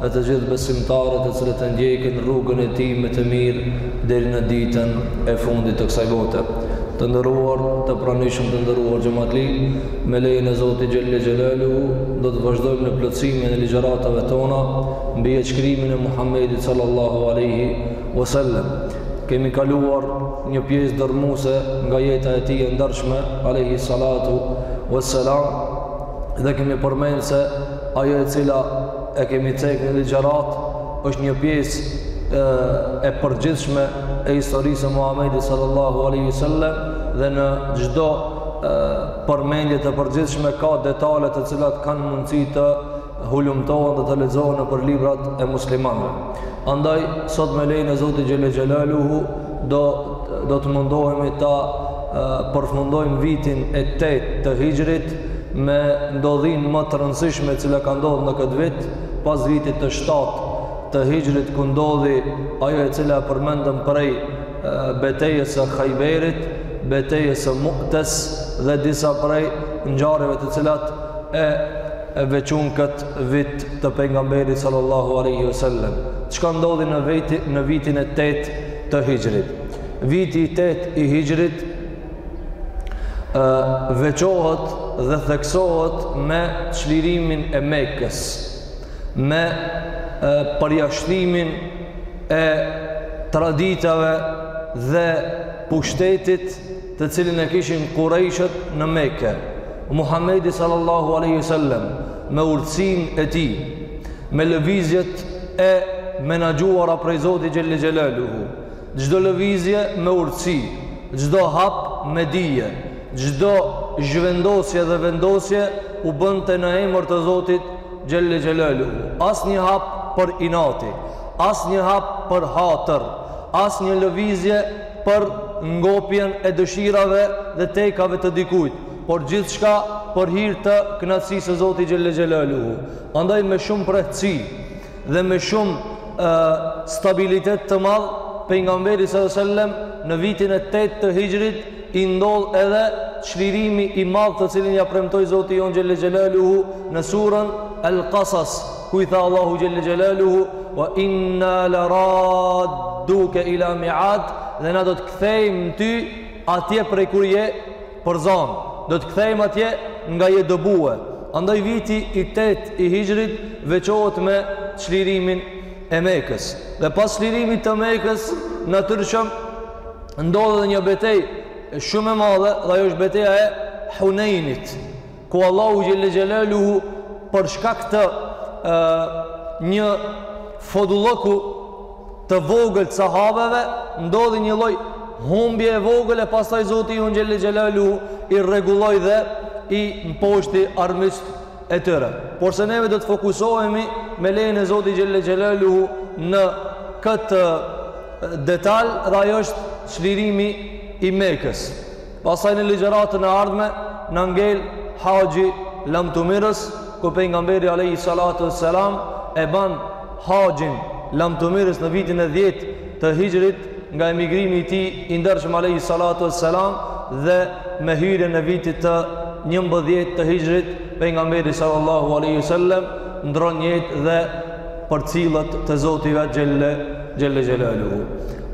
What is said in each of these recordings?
dhe të gjithë besimtarët të cilët e ndjekin rrugën e tij me të mirë deri në ditën e fundit të kësaj bote. Të nderuar, të pranishëm të nderuar xhamatli, me lejen e Zotit xhelle xhelalu do të vazhdojmë në plotësimin e ligjëratave tona mbi shqyrtimin e Muhamedit sallallahu alaihi wasallam. Kemi kaluar një pjesë dërmuese nga jeta e tij e ndershme alaihi salatu wassalam dhe kemi përmendur se ajo e cila e kemi cek në ligjërata, është një pjesë e, e përgjithshme e historisë së Muhammedit sallallahu aleyhi sallem dhe në çdo përmendje të përgjithshme ka detale të cilat kanë mundësi të hulumtohen dhe të lexohen nëpër librat e muslimanëve. Andaj, sot me lejen e Zotit xhelle xhelaluhu, do do të mundohemi ta përfundojmë vitin e 8 të Hixhrit me ndodhinë më të rëndësishme e cila ka ndodhur në këtë vit pas vitit të 7 të Hixhrit ku ndodhi ajo e cila e përmendëm prej betejës së Hajberit, betejës së Mu'tes dhe disa prej ngjarjeve të cilat e e veçuan këtë vit të pejgamberit sallallahu alejhi ve sellem çka ndodhi në veti në vitin e tetë të hixhrit viti i tetë i hixhrit ë veçohet dhe theksohet me çlirimin e Mekës me ë përjashtimin e traditave dhe pushtetit të cilin e kishin Kurejshët në Mekë, Muhamedi sallallahu alaihi wasallam me urtësinë e tij, me lëvizjet e menaxhuara prej Zotit xhelle xhelaluhu, çdo lëvizje me urtësi, çdo hap me dije, çdo zhvendosje dhe vendosje u bënte në emër të Zotit xhelle xhelaluhu. Asnjë hap për inati, asnjë hap për hatër, asnjë lëvizje për ngopjen e dëshirave dhe tekave të dikujt, por gjithçka për hir të kënaqësisë së Zotit xhelle xhelaluhu. Andaj me shumë mprehtësi dhe me shumë e, stabilitet të madh pejgamberi sallallahu alajhi wasallam në vitin e 8 të Hixhrit i ndodh edhe çlirimi i madh të cilin ia premtoi Zoti jonë xhelle xhelaluhu në surën El-Kasas Ku i tha Allahu xhelle xhelaluhu wa inna la radduka ila me'ad dhe na do të kthejmë ty atje prej kur je përzanë do të kthejmë atje nga je dëbue andaj viti i tetë i hixhrit veçohet me çlirimin e Mekës dhe pas çlirimit të Mekës natyrshëm ndodh edhe një betejë shumë e madhe dhe ajo është beteja e Hunejnit ku Allahu xhelle xhelaluhu për shkak të një fodullëku të vogël të sahabeve ndodhi një lloj humbje e vogël e pastaj Zoti jonë xhelle xhelaluhu i rregulloi dhe i mposhti armiqt e tyre. Porse neve do të fokusohemi me lejen e Zotit xhelle xhelaluhu në këtë detal dhe ajo është çlirimi i Mekës. Pastaj në ligjëratën e ardhme na ngel haxhi i lamtumirës ku pejgamberi alejhi salatu vesselam e ban haxhin e lamtumirës në vitin e dhjetë të hixhrit nga emigrimi i tij i ndershëm alejhi salatu vesselam dhe me hyrjen e vitit të njëmbëdhjetë të hixhrit pejgamberi sallallahu alejhi vesellem ndron jetë dhe përcillet te Zoti i vet xhelle xhelaluhu.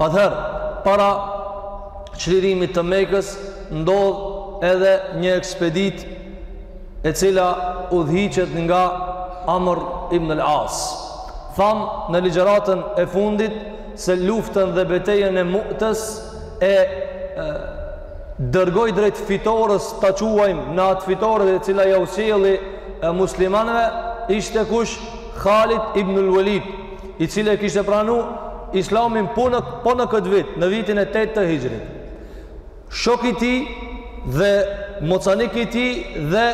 Atëherë para çlirimit të Mekës ndodh edhe një ekspeditë e cila udhëhiqet nga Amr ibn al-As. Tham në ligjëratën e fundit se luftën dhe betejën e Mu'tës e, e dërgoi drejt fitores ta çojmë në atë fitore e cila iau sjelli muslimanëve ishte kush Khalid ibn al-Walid i cili e kishte pranu islamin po në, po në këtë vit, në vitin e 8 të hixhrit. Shok i tij dhe mocanik i tij dhe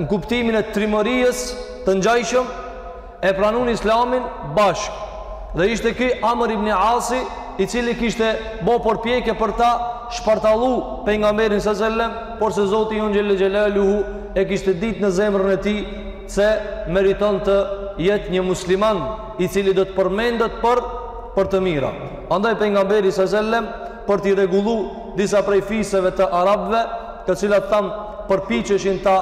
në kuptimin e trimërisë të ngjajshëm e pranun islamin bashkë. Dhe ishte ky Amr ibn Asi i cili kishte bo përpjekje për ta shpartallu pejgamberin sa selem, porse Zoti jonë xhelle xhelaluhu e kishte dit në zemrën e tij se meriton të jetë një musliman i cili do të përmendet për për të mira. Andaj pejgamberi sa selem për t'i rregullu disa prej fiseve të arabëve, të cilat tham përpiqeshin ta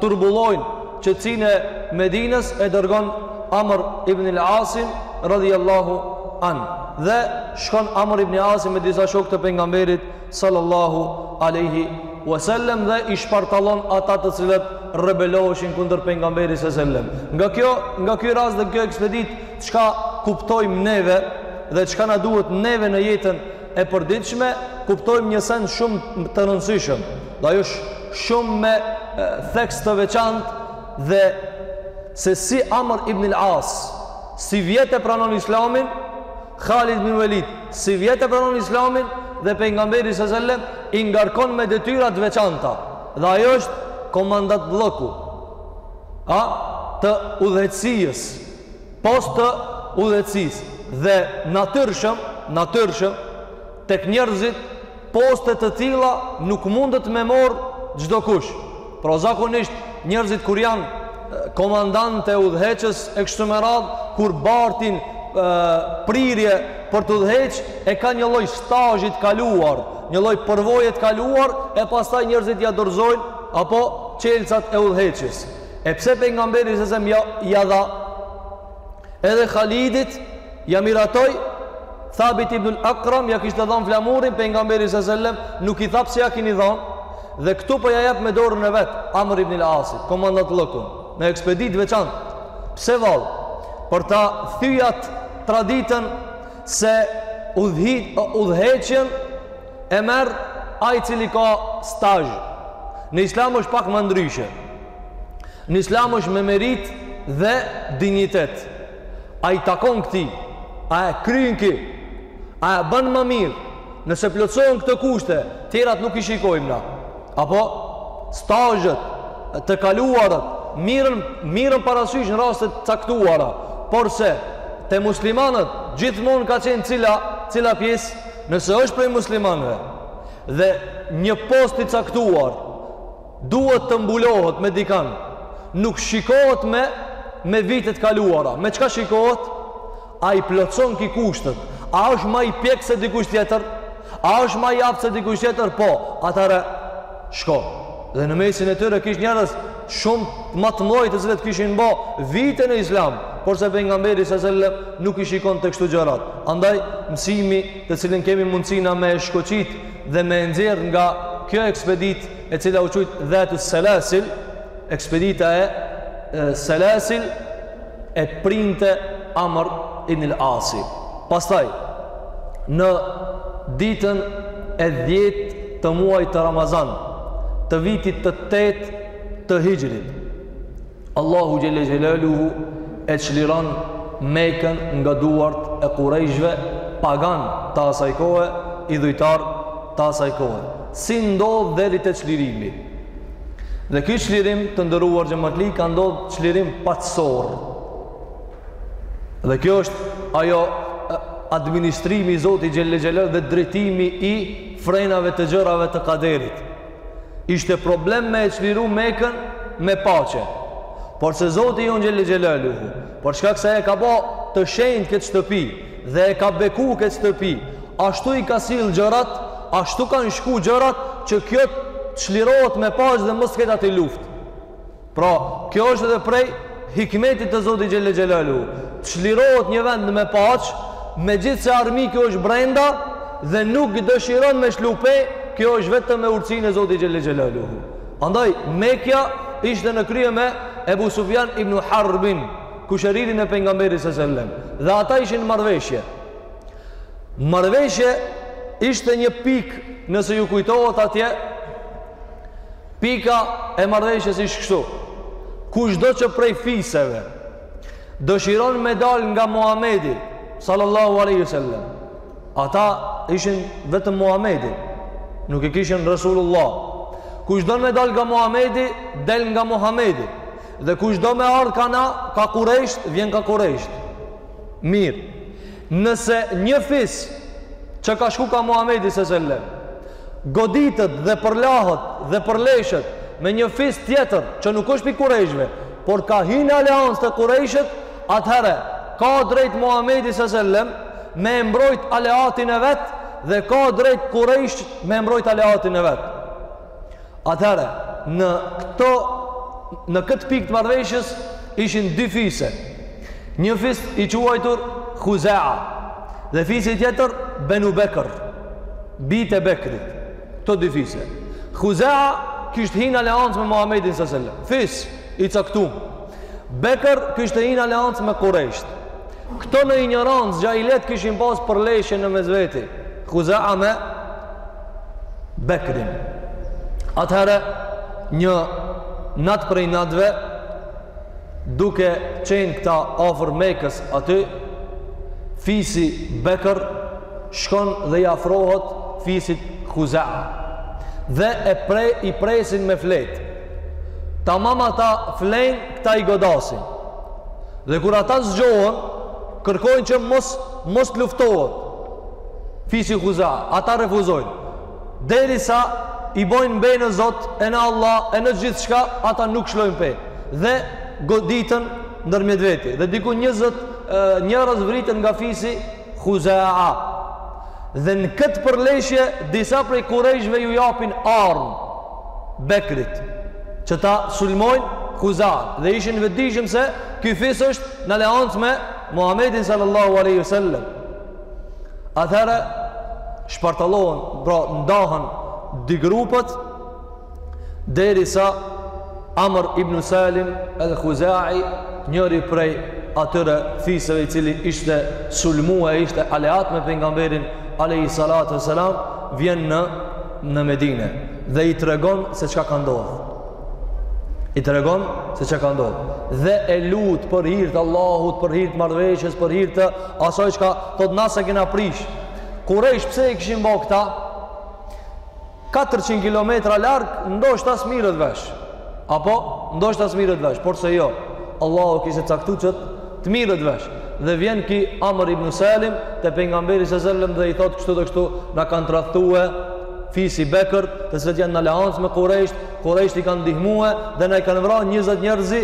turbullojnë qetësinë e Medinës e dërgon Amr ibn al-Asin radijallahu anh. Dhe shkon Amr ibn al-Asi me disa shokë të pejgamberit Sallallahu Alejhi Wesellem dhe i shpartallon ata të cilët rebeloheshin kundër Pejgamberit sa selem. Nga kjo, nga ky rast dhe kjo ekspeditë, çka kuptojmë neve dhe çka na duhet neve në jetën e përditshme, kuptojmë një send shumë të rëndësishëm. Dhe ajo shumë me theks të veçantë dhe se si Amr ibn al-As sivjet e pranon islamin, Khalid bin Velid, sivjet e pranon islamin dhe pejgamberi sa selem, i ngarkon me detyra të veçanta. Dhe ajo është komandantllëku, a, të udhëheqësisë, post të udhëheqësisë. Dhe natyrshëm, natyrshëm, tek njerëzit, Poste të tilla nuk mundet me morë çdo kush. Pra zakonisht njerëzit kur janë komandantë e udhëheqës e kështu me radhë, kur bartin prirje për të udhëheq, e ka një lloj stazhi të kaluar, një lloj përvoje të kaluar e pastaj njerëzit ja dorëzojnë apo çelësat e udhëheqjes. E pse pejgamberi sa selam ja dha Edhe Khalidit ja miratoi Thabit ibn al-Akram ja kishte dhanë flamurin pejgamberi sa selam nuk i tha pse ja keni dhanë dhe këtu po ja jap me dorën e vet Amr ibn al-Asit komandant llokun në ekspeditë të veçantë pse vallë për ta thyjat traditën se udhëheqjen e merr ai cili ka stazh. Në islam është pak ma ndryshe. Në islam është me meritë dhe dinjitet. A i takon këtij, a e kryn ky, a e bën ma mirë, nëse plotësohen këto kushte, tjerat nuk i shikojmë na. Apo, stazhet, të kaluarat, mirren, mirren parasysh në raste të caktuara, por se, te muslimanët, gjithmonë ka qenë cila, cila pjesë, Nëse është prej muslimanëve dhe një post i caktuar duhet të mbulohet me dikan, nuk shikohet me me vite të kaluara. Me çka shikohet? A i plotëson ky kushtet? A është ma i pjekur se dikush tjetër? A është ma i aftë se dikush tjetër? Po, atëherë, Shko. Dhe në mesin e tyre kish njerëz shumë ma të moçëm të cilët kishin ba vite në Islam, por se pejgamberi sa selam nuk i shikon tek këto gjërat. Andaj mësimi të cilin kemi mundësi na me e shkoqit dhe me e nxjerr nga kjo ekspeditë e cila u qujt Dhatu Selasil, ekspedita e Selasil, e printe Amr ibn al-Asi. Pastaj, në ditën e dhjetë të muajit të Ramazan, të vitit të tetë të Hixhrit, Allahu xhelle xhelaluhu e çliron Mekën nga duart e kurejshve paganë të asaj kohe, idhujtarë të asaj kohe. Si ndodh deri te çlirimi? Dhe ky çlirim të nderuar xhematli ka ndodh çlirim paqësor. Dhe kjo është ajo administrimi i Zotit xhelle xhelaluhu dhe drejtimi i frenave të gjërave të kaderit. Ishte problem me e çliru Mekën me paqe. Por se Zoti jonë xhelle xhelaluhu, për shkak se e ka ba të shenjtë këtë shtëpi, dhe e ka beku këtë shtëpi, ashtu i ka sjell gjërat, ashtu kanë shku gjërat, që kjo të çlirohet me paqe dhe mos të ketë aty luftë. Pra, kjo është edhe prej hikmetit të Zotit xhel-le xhelaluhu. Të çlirohet një vend me paqe, megjithëse armiku është brenda dhe nuk dëshiron me lshu pe, kjo është vetëm me urtësinë e Zotit xhel-le xhelaluhu. Andaj, Mekja ishte në krye me Ebu Sufjan ibn Harbin, Kushëririn e Pejgamberit s.a.s. Dhe ata ishin në marrëveshje. Marrëveshje ishte një pikë, nëse ju kujtohet atje, pika e marrëveshjes ishte kështu. Kushdo që prej fiseve dëshiron me dal nga Muhamedi sallallahu alaihi wasallam. Ata i thshin vetëm Muhamedi, nuk i thshin Resulullah. Kush do me dal nga Muhamedi, del nga Muhamedi. Dhe kush do me ardh ka na, ka kurejsht, vjen ka kurejsht. Mirë, nëse një fis që ka shku ka Muhamedi s.a.s., goditet dhe përlahet dhe përleshet me një fis tjetër që nuk është pi kurejshve, por ka hi në aleancë te kurejshët, atëherë, ka drejt Muhamedi s.a.s. me e mbrojt aleatin e vet dhe ka drejt kurejsh me e mbrojt aleatin e vet. Atëherë, në këto në këtë pikë të marrëveshjes ishin dy fise. Një fis i quajtur Huzaa dhe fisi tjetër Benu Bekr, bijtë e Bekrit. Këto dy fise. Huzaa kishte hi në aleancë me Muhamedin sallallahu alaihi wasallam. Fis i caktum. Bekr kishte hi në aleancë me Kurejsh. Këto në injorancë xhahilijet kishin pas përleshje në mes veti. Huzaa me Bekrin. Atëherë një natë prej natëve duke qenë këta afër Mekës aty fisi Bekër shkon dhe i afrohet fisit Huzaa dhe e pre, i presin me flet. Tamam ata flen, këta i godasin. Dhe kur ata zgjohen, kërkojnë që mos mos luftohet. Fisi Huzaa, ata refuzojnë. Derisa i bojnë be në Zot, e në Allah, e në gjithçka, ata nuk lshojnë pe. Dhe goditen ndërmjet veti. Dhe diku njëzet njerëz vriten nga fisi Huzaa. Dhe në këtë përleshje, disa prej kurejshve ju japin armë. Bekrit. Që ta sulmojnë Huzaa. Dhe ishin vetëdijshëm se ky fis është në aleancë me Muhammedin sallallahu aleyhi sallam. Atëherë shpartallohen, pra ndahen dy grupët derisa Amr ibn Salim el Huzai, njëri prej atyre fiseve i cili ishte sulmue e ishte aleat me pejgamberin alejhi salatu vesselam, vjen në, në Medine dhe i tregon se çka ka ndodh. I tregon se çka ka ndodh. Dhe e lut për hir të Allahut, për hir të marrëveshjes, për hir të Asoj çka thotë na s'e kena prish. Kurejsh pse e kishin bo këta? 400 kilometra larg, ndoshta s'mirret vesh. Apo ndoshta s'mirret vesh, porse jo. Allahu kishte caktu që të mirret vesh. Dhe vjen ky Amr ibn Salim te pejgamberi s.a.s. dhe i thotë kështu dhe kështu na kanë tradhtue fisi Bekër, të cilët janë në aleancë me Kurejsht, Kurejsht i kanë ndihmue dhe na i kanë vra 20 njerëz,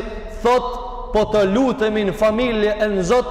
thotë po të lutemi në familje e në Zot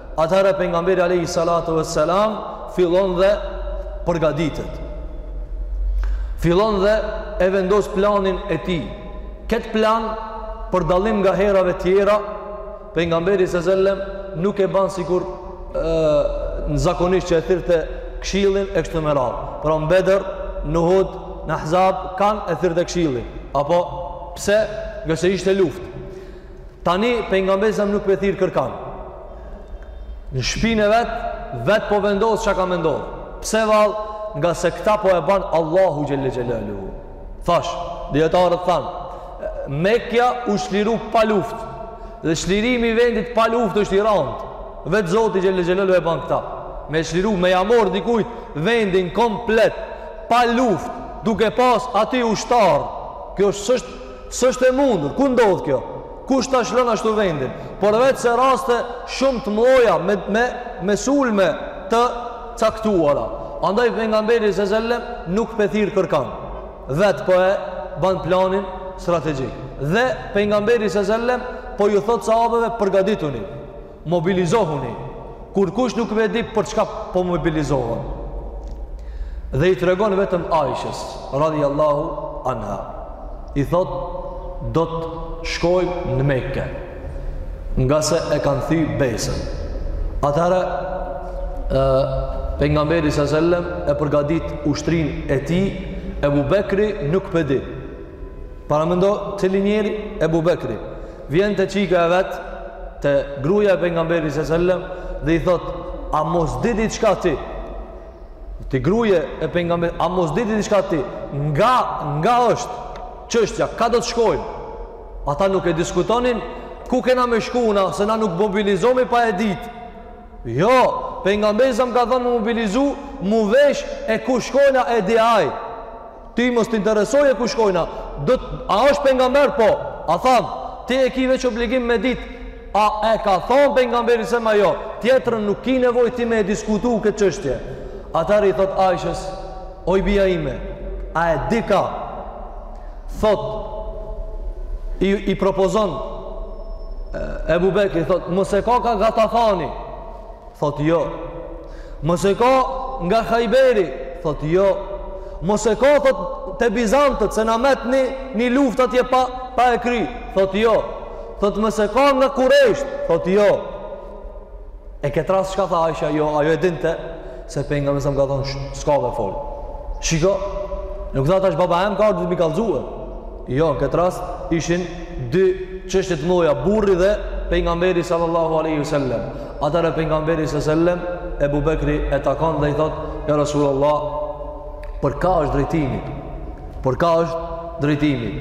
Atëherë pejgamberi alejhi salatu vesselam fillon dhe përgatitet. Fillon dhe e vendos planin e tij. Kët plan për dallim nga herave tjera, pejgamberi s.a.s. nuk e ban sikur zakonisht që e thirrte këshillin e kështu me radhë. Pra në Bedër, në Uhud, në Ahzab kanë e thirrte këshillin. Apo pse? Ngase ishte luftë. Tani pejgamberi s.a.s. nuk p'e thirr kërkan. Në shpinë e vet, vetë po vendos çka ka me ndodh. Pse vallë? Ngase këta po e ban Allahu xhelle xhelaluhu. Thashë, dijetarët thanë, Mekja u çliru pa luftë. Dhe çlirimi i vendit pa luftë është i randë. Vetë Zoti xhelle xhelaluhu e ban këta. Me e çliru me ja marr dikujt vendin komplet pa luftë, duke pas aty ushtarë. Kjo është S'është e mundur, ku ndodh kjo? Kush ta lshon ashtu vendin? Por veçse raste shumë të mdhaja me me me sulme të caktuara. Andaj pejgamberi s.a.s. nuk p'e thirr kërkan. Vetë po e ban planin strategjik. Dhe pejgamberi s.a.s. po ju thotë sahabeve përgatituni. Mobilizohuni, kurkush nuk p'e di për çka po mobilizohen. Dhe i tregon vetëm Aishës, radijAllahu anha. I thotë, do të shkojmë në Meke, ngase e kanë thy besën. Atëherë, pejgamberi s.a.s., e përgadit ushtrinë e tij, Ebu Bekri nuk p'e di. Paramendo, cili njeri, Ebu Bekri. Vjen te çika e vet, te gruja e pejgamberit s.a.s. dhe i thotë, "A mos di diçka ti?" Ti gruja e pejgamberit, "A mos di diçka ti? Nga nga është çështja? Ka do të shkojmë?" Ata nuk e diskutonin ku kena me shku na, se na nuk mobilizohmi pa e ditë. Jo, pejgamberi selem më ka thënë mu mobilizu, mu vesh e ku shkojna e di ai. Ti mos të interesojë e ku shkojna. Do të, a është pejgamber po? A tham, ti e ki veç obligim me dit. A e ka thon pejgamberi selem a jo, tjetrën nuk ki nevojë ti me e diskutu këtë çështje. Atëherë i thot Aishës, oj bija ime, a e di ka? thot i, i propozon Ebu Bekri thot mos e ka ka Gatafani thot jo mos e ka nga Hajberi thot jo mos e ka thot te bizantët se na met një, një luft atje pa, pa e kry thot jo thot mos e ka nga Kurejsht thot jo E në këtë rast çka tha Aisha, jo, ajo e dinte se pejgamberi selem ka thonë s'ka me folë. Shiko, nuk tha tash baba em ka ardhë të mi kallzue. Jo, në këtë rast ishin dy çështje të mdhaja, burri dhe pejgamberi sallallahu alejhi sallem. Atëherë pejgamberi sallem, Ebu Bekri e takon dhe i thot, ja Rasulullah, për ka është drejtimi? Për ka është drejtimi?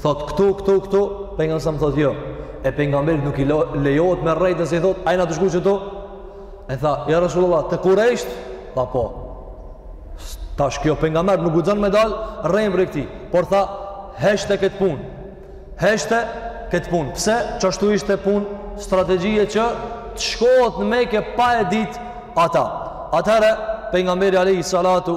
Thot, këtu, këtu, këtu, pejgamberi selem thot, jo, e pejgamberit nuk i lejohet me rrejt nëse i thot a jena tu shku qëtu e tha ja Rasulullah te Kurejsht tha po tash kjo pejgamber nuk guxon me dal rren prej këtij por tha heshte këtë pun heshte këtë pun pse qashtu ishte pun strategjie që të shkohet në meke pa e dit ata atëherë pejgamberi alejhi salatu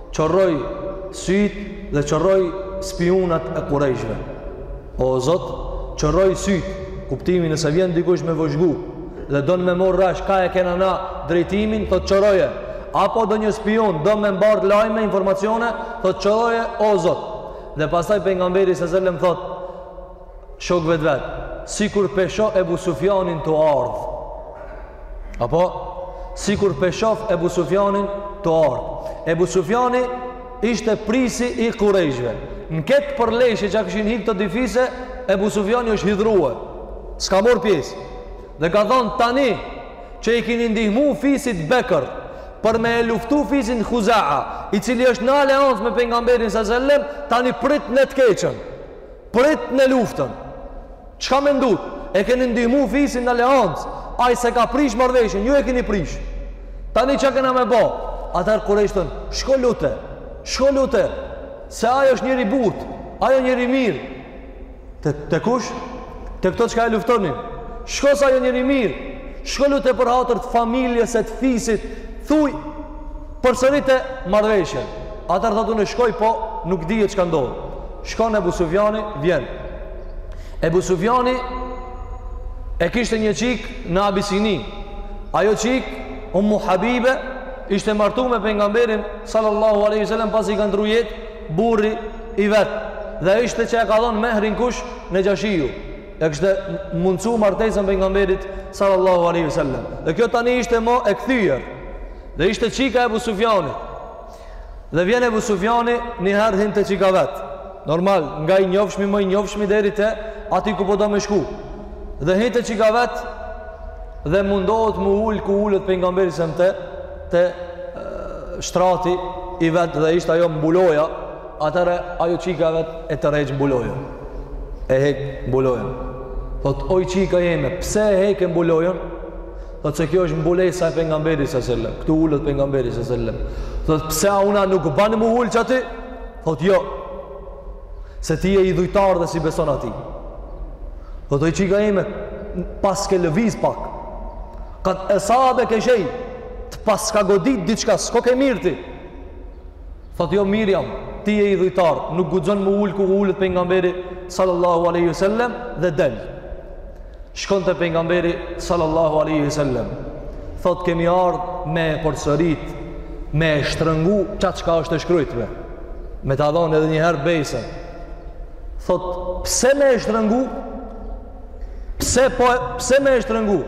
Qorroj sytë dhe qorroj spiunat e Kurejshve. O Zot, qorroj sytë, kuptimi nëse vjen dikush me vëzhgu dhe don me morr vesh ka e kena na drejtimin, thot qorroje. Apo donjë spiun do me mbart lajme, informacione, thot qorroje o Zot. Dhe pastaj pejgamberi sa selam thot shokëve të vet, sikur pe shoh Ebu Sufjanin tu ardh. Apo sikur pe shoh Ebu Sufjanin tu ardh. Ebu Sufjani ishte prisi i Kurejshve. Në këtë përleshje që kishin hi këto dy fise, Ebu Sufjani është hidhrue. S'ka mor pjesë. Dhe ka thonë tani që i kini ndihmu fisit Bekër për me e luftu fisin Huzaa, i cili është në aleancë me pejgamberin selem, tani pritne të keqën. Pritne luftën. Çka mendut? E keni ndihmu fisin në aleancë. Ai s'e ka prish marrveshën, ju e keni prish. Tani çka kena me bë? Atëherë Kurejsht thon, shko lute. Shko lute. Se ai është njeri i butë, ai është njeri i mirë. Te te kush? Te këto çka e luftonin. Shko se ai është njeri i mirë. Shko lute për hatër të familjes e të fisit. Thuj Përsërite marrëveshjen. Atëherë thotë unë shkoj po nuk dihet çka ndodh. Shkon Ebu Sufjani, vjen. Ebu Sufjani e kishte një çikë në Abisini. Ajo çikë Ummu Habibe ishte martu me pejgamberin sallallahu alaihi wasallam pasi i ka ndrru jetë burri i vet. Dhe ishte që e ka dhon mehrin kush Nexhashiu. E kishte mundsu martesën pejgamberit sallallahu alaihi wasallam. Dhe kjo tani ishte mo e kthyer. Dhe ishte çika e Ebu Sufjanit. Dhe vjen Ebu Sufjani një herë hin te çika vet. Normal, nga i njofshmi më i njofshmi deri te aty ku po do me shku. Dhe hin te çika vet dhe mundohet mu ul ku ulet pejgamberi sa te te shtrati i vet dhe ishte ajo mbuloja, atëherë ajo çika e vet e tërhek mbulojën. E hek mbulojën. Thot, oj çika jeme, pse e heke mbulojën? Thot se kjo është mbulesa e pengamberit së sellem. Këtu ulet pengamberi së sellem. Thot pse a una nuk ban mu ul qaty? Thot jo. Se ti je idhujtar dhe s'i beson atij. Thot oj çika ime, paske lëviz pak. Këtë esabe ke shej, të paska godit diçka, s'koke mirë ti. Thotë, jo, mirë jam, ti je idhujtar, nuk guxon mu ul ku ulet pejgamberi sallallahu alaihi wasallam dhe del. Shkon te pejgamberi sallallahu alaihi wasallam. Thotë, kemi ardh me e përsërit, me e shtrëngu qat çka është e shkrujtme. Me ta dhon edhe një herë besën. Thotë, pse me e shtrëngu? Pse po pse me e shtrëngu?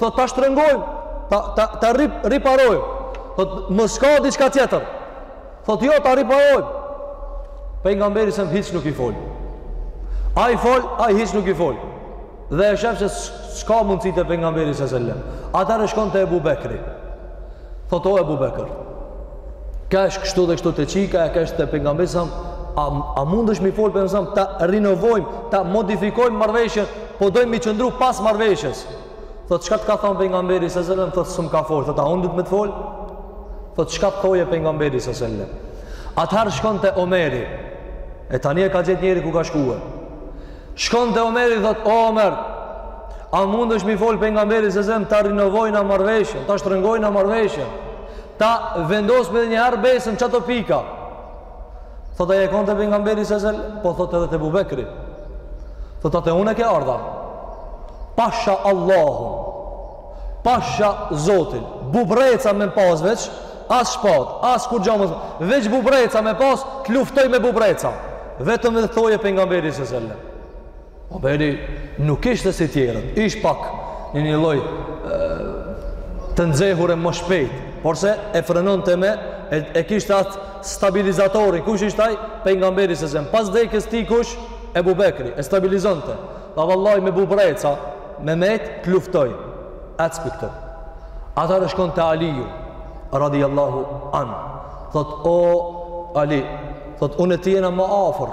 Thot ta shtrëngojmë, ta ta ta rip, riparojmë. Thot mos ka diçka tjetër. Thot jo ta riparojmë. Pejgamberi sa hiç nuk i fol. Ai fol, ai hiç nuk i fol. Dhe e shef se s'ka mundësi te pejgamberi sa selam. Atëherë shkon te Ebu Bekri. Thot o Ebu Bekr. Kesh kështu dhe kështu te çika, e kesh te pengamberi sa, a, a mundesh mi folë për nësëm, ta rinovojmë, ta modifikojmë marrëveshjen, po dojmë mi qëndru pas marrëveshjes. Thot, çka të ka thonë pengamberi së sellem, thot, s'më ka folë, thot, a unë du të me të folë? Thot, çka të thojë pengamberi së sellem? Atëherë shkon te Omeri, e tani e ka gjet njerin ku ka shku. Shkon te Omeri, thot, o Omer, a mundesh mi folë pengamberit së sellem, ta rinovojna marrëveshjen, ta shtrëngojna marrëveshjen? Ta vendosim edhe njëherë besën qato pika. Thot a je kon te pengamberi se selem, po thot edhe te Ebu Bekri. Thot a te unë ke ardh a. Pasha Allahun, pasha Zotin, bubrreca me pas veç, as shpat, as kurgja mo, veç bubrreca me pas, të luftoj me bubrreca. Vetëm le thojë pengamberi se selem. Omeri nuk ishte si tjerët, ish pak në një loj të nxehure më shpejt, porse e frenonte me, e, e kishte atë stabilizatorin, kush ishte aj, pejgamberi selem, pas vdekjes tij kush, Ebu Bekri, e stabilizonte, pa vallaj me bubreca, me met, të luftoj, ec pi këtu, atëherë shkon te Aliju, radiallahu anë, thot, o, Ali, thot, unë e ti jena ma afër,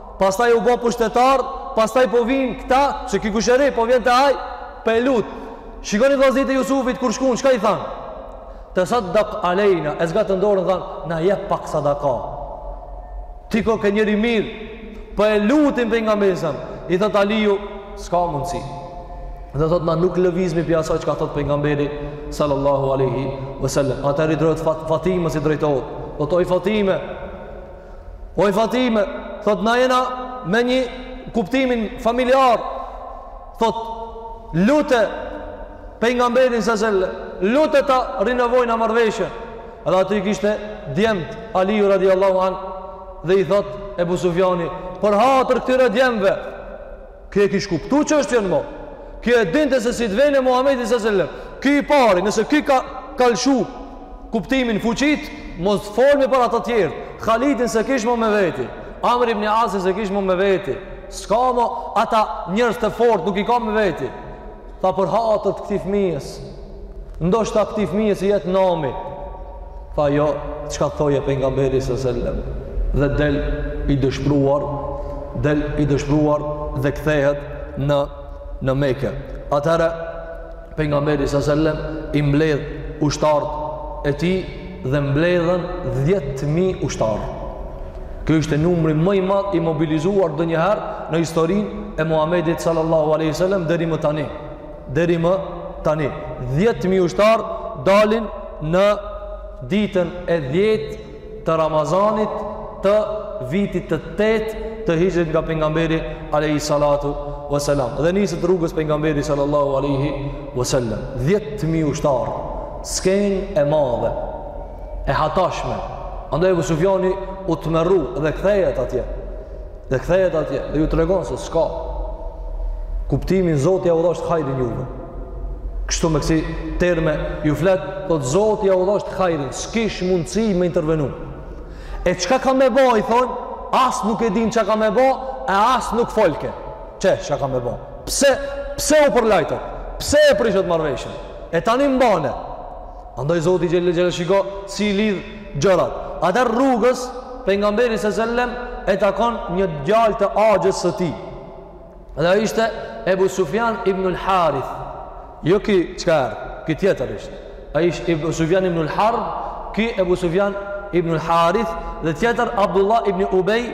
Pastaj u bë pushtetar, pastaj po vijnë këta, që ky i kushëri, po vjen te ai, po e lut. Shikoni vllaznit e Jusufit kur shkuan, çka i thanë? Tesadak alejna, e zgatën dorën thanë, na jep pak sadaka. Ti ko ke njeri i mirë, po e lutin pejgamberin selem. I thot Aliju, s'ka mundësi. Dhe thot na nuk lëvizmi prej asaj çka thot pejgamberi, sallallahu aleyhi vësallem. Atëherë i drejt Fat, Fatimes i drejtohet. Thot oj Fatime, Oj Fatime, thot na jena me një kuptimin familjar. Thot lute pejgamberin se selem, lute ta rinovojnë marrveshjen. Edhe aty i kishte djemt Aliju radiallahu an dhe i thot Ebu Sufjani, për hatër këtyre djemve, Ky e kish kuptu çështjen mo. Ky e dinte se s'i del ven Muhammedit së sëllëm. Ky i pari, nëse ky ka lëshu kuptimin fuqit, mos të folmi për ata tjerët. Halidin s'e kish mo me veti. Amr ibn Asin s'e kish mo me veti. S'ka mo ata njerëz të fort, nuk i ka me veti. Tha për hatër të këtij fëmijës, ndoshta këtij fëmijës i jetë nami. Tha jo, çka të thojë pejgamberi së sellem. Dhe del i dëshpruar, del i dëshpruar dhe kthehet në, në Mekë. Atëherë, pejgamberi së sellem, i mbledh ushtartë e tij, dhe mbledhën 10.000 ushtarë. Kjo ishte numri më i madh i mobilizuar ndonjëherë në historinë e Muhamedit sallallahu alaihi wasallam deri më tani. Deri më tani 10.000 ushtarë dalin në ditën e 10 të Ramazanit të vitit të 8 të hixhrit nga pejgamberi alayhi salatu wasalam dhe niset rrugës pejgamberi sallallahu alaihi wasallam 10000 ushtar Skenë e madhe, e hatashme. Andaj Ebu Sufjani u tmerru dhe kthehet atje. Dhe kthehet atje. Dhe ju tregon se s'ka. Kuptimin Zoti jau dhashtë hajrin juve. Kështu me kësi terme ju flet, thotë Zoti jau dhashtë hajrin. S'kish mundësi me intervenu. E çka kam me bo, i thonë, as nuk e din çka ka me bo, e as nuk folke. Qe, çka ka me bo? Pse, pse u përlajtët? Pse e prishët marveshën? E tani mbane. Andaj Zoti xhele xhelaluhu shiko si lidh gjërat. Atëherë rrugës, pejgamberi sa selem, e takon një djalë të axhës së tij. Dhe ishte Ebu Sufjan ibnul Harith. Jo ky çka erdh, ky tjetër ishte. Ai ishte Ebu Sufjan ibnul Harb, ky Ebu Sufjan ibnul Harith, dhe tjetër Abdullah ibn Ubej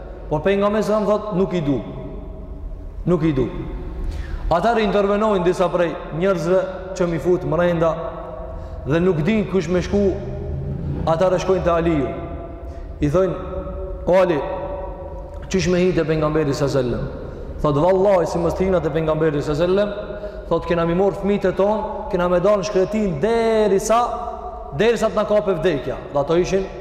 Por pejgamberi sa selem thot nuk i du. Nuk i du. Atëherë intervenojnë disa prej njerëzve që m'i fut mrenda dhe nuk din kush me shku. Atëherë shkojnë te Aliu. I thojnë, o Ali, qysh me hi te pejgamberi sa selem? Thot, vallaj, si mos t'hina te pejgamberi sa selem, thot, kena m'i morr fmijtë tonë, kena me dalë në shkretinë derisa, derisa të na kapë vdekja. Dhe ato ishin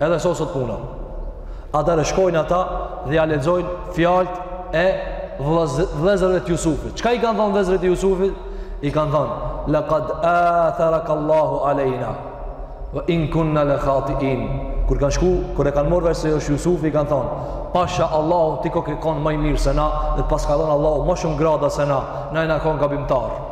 Edhe soset puna. Atëherë shkojnë ata dhe ia lexojnë fjalët e vllaznive të Jusufit. Çka i kanë thënë vllaznit e Jusufit? I kanë thënë: "Laqad atharaka Allahu alejna wa in kunna la khati'in." Kur kanë shku, kur e kanë marrë vesh se është Jusufi, i kanë thënë: "Pasha Allahu ti koke kanë më mirë se na, dhe të paska dhënë Allahu më shumë grada se na. Na jena kanë gabimtarë."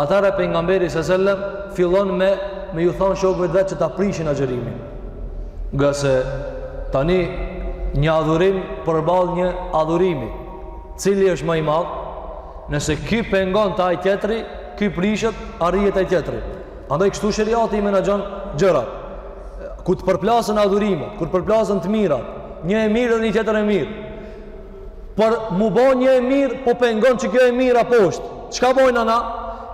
Atëherë pejgamberi sa selem fillon me me ju thon shokëve të vet që ta prishin agjërimin. Ngase tani një adhurim përballë një adhurimi. Cili është më i madh? Nëse ky pengon te ai tjetri, ky prishet, arrihet ai tjetri. Andaj kështu sheriati i menaxhon gjërat. Kur të përplasen adhurimet, kur të përplasen të mirat, një e mirë dhe një tjetër e mirë. Por m'u bo një e mirë, po pengon që kjo e mirë a poshtë. Çka bojna na?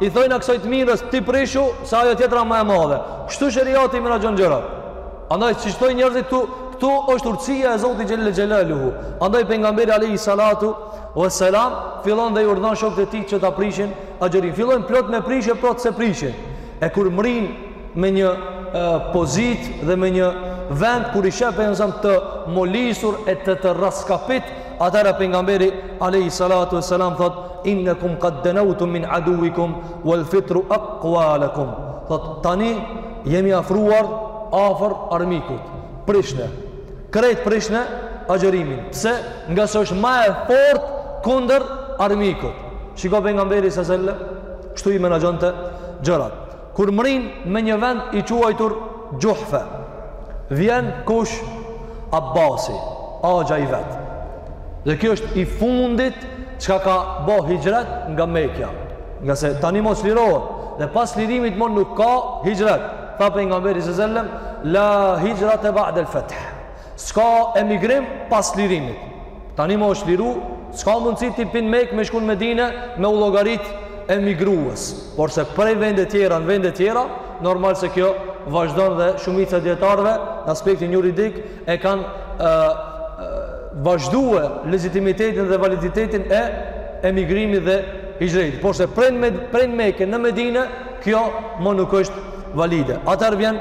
I thojna kësoj të mirës ti prishu, se ajo tjetra më e madhe. Kështu sheriati i menaxhon gjërat. Andaj, që qëtoj njërzit tu, këtu është urtësia e Zotit xhele xhelaluhu. Andaj, pejgamberi alejhi salatu ve selam, fillon dhe i urdhnon shokët e tij që ta prishin agjërimin. Fillojn plot me prish e plot s'e prishin. E kur mrrin me një pozitë dhe me një vend kur i shef pejgamberi sa selem të molisur e të të rraskapit atëherë pejgamberi alejhi salatu ve selam thot innekum kad denautum min aduikum wal fitru akua lekum thot tani jemi afruar afër armikut prishne krejt prishne agjërimin pse ngase është ma e fortë kundër armikut shiko pejgamberi sa selem kështu i menaxhonte gjërat Kur mrrin në një vend i quajtur Xhuhfe, vjen kush? Abasi, axha i vet. Dhe ky është i fundit çka ka bo hixhret nga Mekja. Ngase tani mo çlirohet dhe pas çlirimit mo nuk ka hixhret. Tha pejgamberi sallallahu alajhi wasallam, la hijrate ba'de al-fath. S'ka emigrim pas lirimit. Tani më është liru, s'ka mundësi ti prej n'Mekë me shku në Medine me u llogarit emigrues. Por se prej vende tjera në vende tjera, normal se kjo vazhdon dhe shumica e dijetarëve në aspektin juridik e kanë vazhdue legjitimitetin dhe validitetin e emigrimit dhe hixhretit. Por se prej në Mekë në Medine kjo më nuk është valide. Atëherë vjen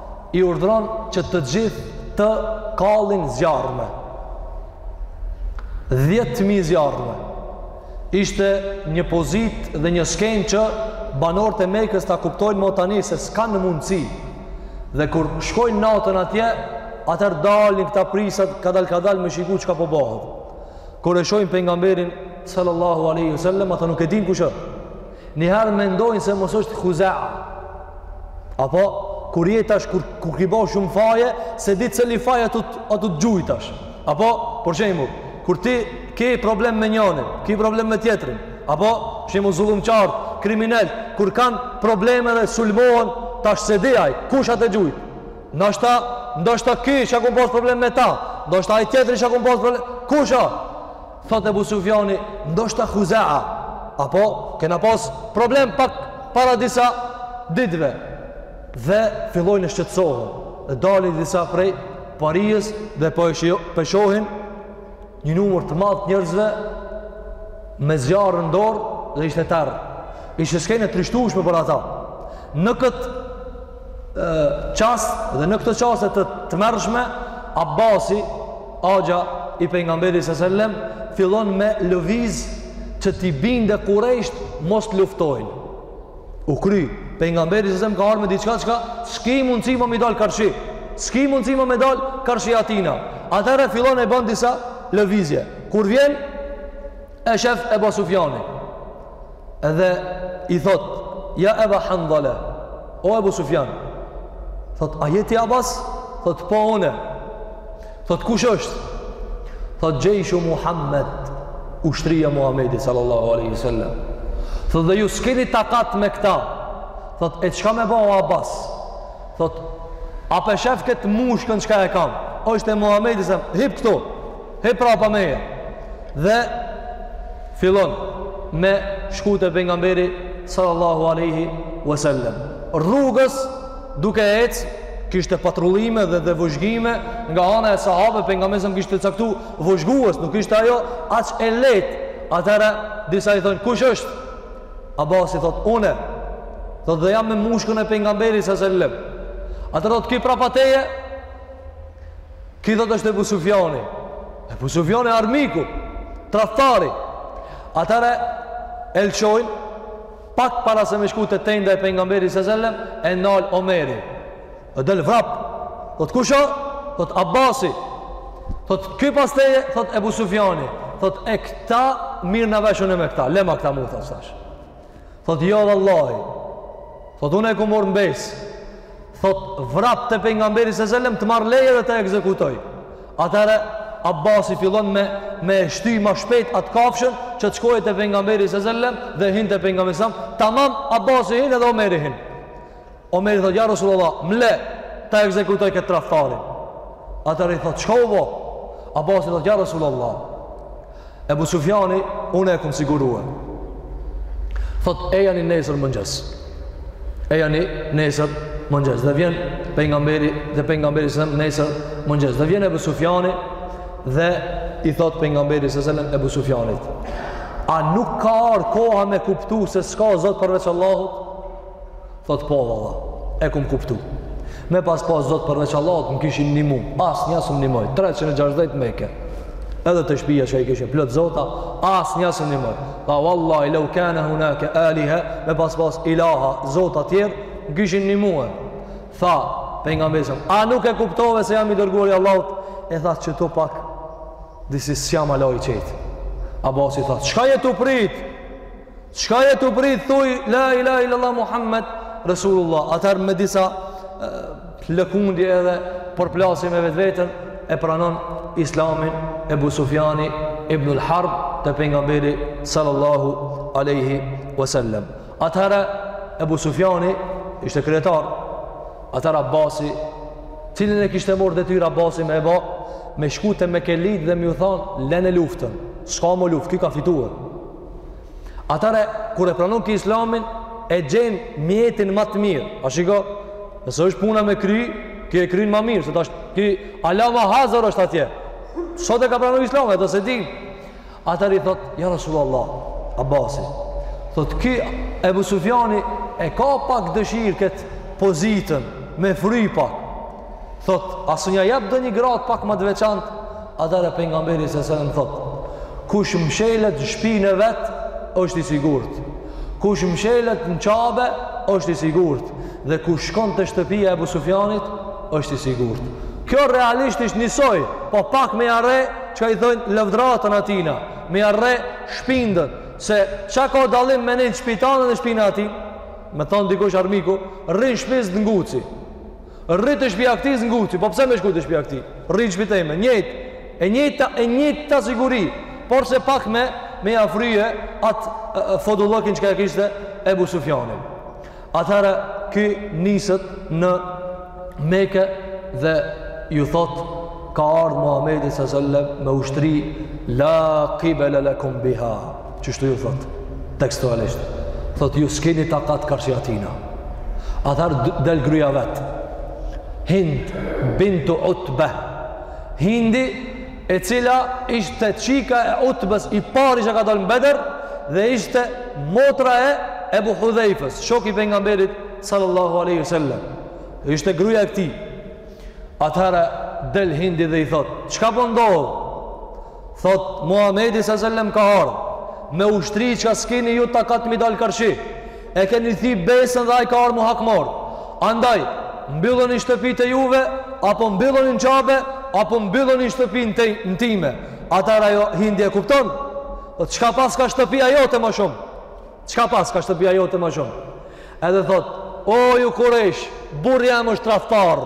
i urdhëron që të gjithë të kallin zjarrme. 10.000 zjarrme. Ishte një pozitë dhe një skenë që banorët e Mekës ta kuptojnë më tani se s'kanë mundësi. Dhe kur shkojnë natën atje, atëherë dalin këta prijsat, kadal kadal me shiku çka po bëhet. Kur e shohin pejgamberin, sallallahu alejhi ve selem, ata nuk e din kush o. Njëherë mendojnë se mos është Khuza'a. Apo kur je tash kur kur ki bo shumë faje, s'e di cili faj aty të gjujt tash. Apo për shembull, kur ti ke problem me njërin, ke problem me tjetrin, apo për shembull zullumqarët, kriminelët, kur kanë probleme dhe sulmohen, tash s'e di ai kush atë gjujt. Ndoshta, ndoshta ky që kam pas problem me ta, ndoshta ai tjetri që kam pas problem, kush është? Thotë Ebu Sufjani, ndoshta Khuza'a, apo kena pas problem pak para disa ditëve. Dhe fillojnë të shqetësohen. Dhe dalin disa prej parisë dhe po e shohin një numër të madh të njerëzve me zjarr në dorë dhe ishte terr. Ishte skenë e trishtueshme për ata. Në këtë çast dhe në këto çaste të tmerrshme Abasi axha i pejgamberit sallallahu alajhi wasallam fillon me lëviz që t'i bindë kurejshët mos të luftojnë u kry pejgamberi sallallahu alajhi wasallam ka ardhur me diçka çka s'ki mundsi më mi dal karshi s'ki mundsi më me dal karshi atyne atëherë fillon e ban disa lëvizje kur vjen e shef Ebu Sufjani Edhe i thot, ja Eba Handale, o Ebu Sufjan, thot, a je ti Abbas? Thot, po une. Thot, kush është? Thot, xhejshu Muhammed, ushtria e Muhammedit, sallallahu alejhi ve selem. Thot, dhe ju s'keni takat me këta. Thot, e çka me ba o Abbas? Thot, a po e shef këtë mushkën çka e kam? Është e Muhammedit, selem, hip këtu. Hip prapa meje. Dhe fillon me shku te pejgamberi sallallahu alaihi wasallam. Rrugës duke ecë kishte patrullime dhe dhe vëzhgime nga ana e sahabëve pejgamberi selem kishte caktu vëzhgues nuk ishte ajo aq e lehtë atëherë disa i thonë kush është Abbasi thotë une thotë dhe jam me mushkën e pejgamberit selem atëherë thotë ky prapa teje Ki thot është Ebu Sufjani. Ebu Sufjani armiku, traftari. Atëherë e lshojnë, pak para se me shku te tenda e pejgamberit sa selem, e nal Omeri. E del vrap. Thot kush a? Thot Abasi. Thot ky pas teje, thot Ebu Sufjani. Thot e këta mirë në veshën e me këta. Lema këta mu, thot sash. Thot, jo vallahi. Thot, unë e kum marrë n'besë. Thot, vrap te pejgamberi sa selem të marrë leje dhe ta ekzekutojë. Atëherë, Abbasi fillon me e shty ma shpejt atë kafshën që të shkojë te pejgamberi sa selem dhe hin te pejgamberi sa selem. Tamam, Abbasi hin edhe Omeri hin. Omeri thotë, Ja Resulullah, mle ta ekzekutoj këtë traftarin. Atëherë i thotë, Çka u bë? Abasi thotë, Ja Resulullah, Ebu Sufjani, unë e kam siguruar. Thotë, Ejani nesër mëngjes. Ejani nesër mëngjes. Dhe vjen pejgamberi dhe pejgamberi sa selem nesër mëngjes. Dhe vjen Ebu Sufjani dhe i thotë pejgamberi sa selem Ebu Sufjanit. A nuk ka ardh koha me kuptu se s'ka Zot përveç Allahut? Thotë po valla, e kum kuptu. Me pas pas zot përveç Allahut më kishin ndihmu. Asnjë s'më ndihmoi. 360 n'Mekë. Edhe te shpija që i kishin plot zota, asnjë s'më ndihmoi. Tha vallahi law kana hunaka aliha, me pas pas ilaha, zota të tjerë, më kishin ndihmuar. Tha pejgamberi, a nuk e kuptove se jam i dërguar i Allahut? E tha qito pak disi s'jam hala i qetë. Abasi tha, çka je tu prit? Çka je tu prit thuj la ilahe illallah Muhammed Resulullah. Atëherë me disa e, lëkundje edhe përplasje me vetveten e pranon Islamin Ebu Sufjani Ibnul Harb te pejgamberi sallallahu alaihi wasallam. Atëherë Ebu Sufjani ishte kryetar. Atëherë Abasi, cilin e kishte marrë detyrë Abasi me ba, me shku te Mekelit dhe me ju than, "Lene luftën. S'ka më luftë, ky ka fituar." Atëherë, kur e pranon ki islamin, e gjen mjetin më të mirë. A shiko, nëse është puna me kry, ki e kryin më mirë, se tash ki alama hazër është atje. Sot e ka pranu islamin, ata s'e dinë. Atëherë i thot, ja Rasulallah, Abasi, thot, ki Ebu Sufjani e ka pak dëshirë këtë pozitën, me fry pak. Thot, a s'un ja jep ndonjë gradë pak më të veçantë, atëherë pejgamberi sa selem thot, kush mshelet në shpinë e vetë, është i sigurët. Kush mshelet në Qabe, është i sigurët. Dhe kush shkon te shtëpia e Ebu Sufjanit, është i sigurët. Kjo realisht është njësoj, po pak me arre, çka i thojnë lëvdatën atina, me arre shpindën, se çka dallim me nejt n'shpi tane dhe n'shpinë e atij, me thonë dikush armiku, rri n'shpi s'të nguci. Rri te shpija e këtij, rri ngulti, po pse me shku te shpija e këtij? Rri në shpi teme, njëjt, e njëjt, e njëjta siguri, por se pak me, me ja fry atë fodullëkun që ka e kishte Ebu Sufjani. Atëherë, ky niset në Meke dhe ju thot ka ardhë Muhammedi salsellem me ushtri la kibele lekum biha Qështu ju thot, tekstualisht. Thot, ju s'keni takat karshi atina. Atëherë del gruja vetë. Hind bintu Utbe. Hindi, e cila ishte çika e Utbes i pari që ka dalë në Bedr, dhe ishte motra e Ebu Hudhejfës, shoki i Pejgamberit sallallahu aleyhi sallam. Ishte gruja e këti. Atëherë del Hindi dhe i thot, çka po ndodh? Po Thot Muhamedi salsellem ka ardh me ushtri çka skeni ju takat mi dal karshi. E keni thy besën dhe ai ka ardh mu hakmor. Andaj mbyllni n'shtëpitë e juve apo mbyllni në Qabe apo mbyllni n'shtëpinë te në time. Atëherë ajo Hindi e kupton. Po çka paska shtëpia jote ma shumë. Çka paska shtëpia jote ma shumë. Edhe thot o ju Kurejsh burri jem është tradhtar.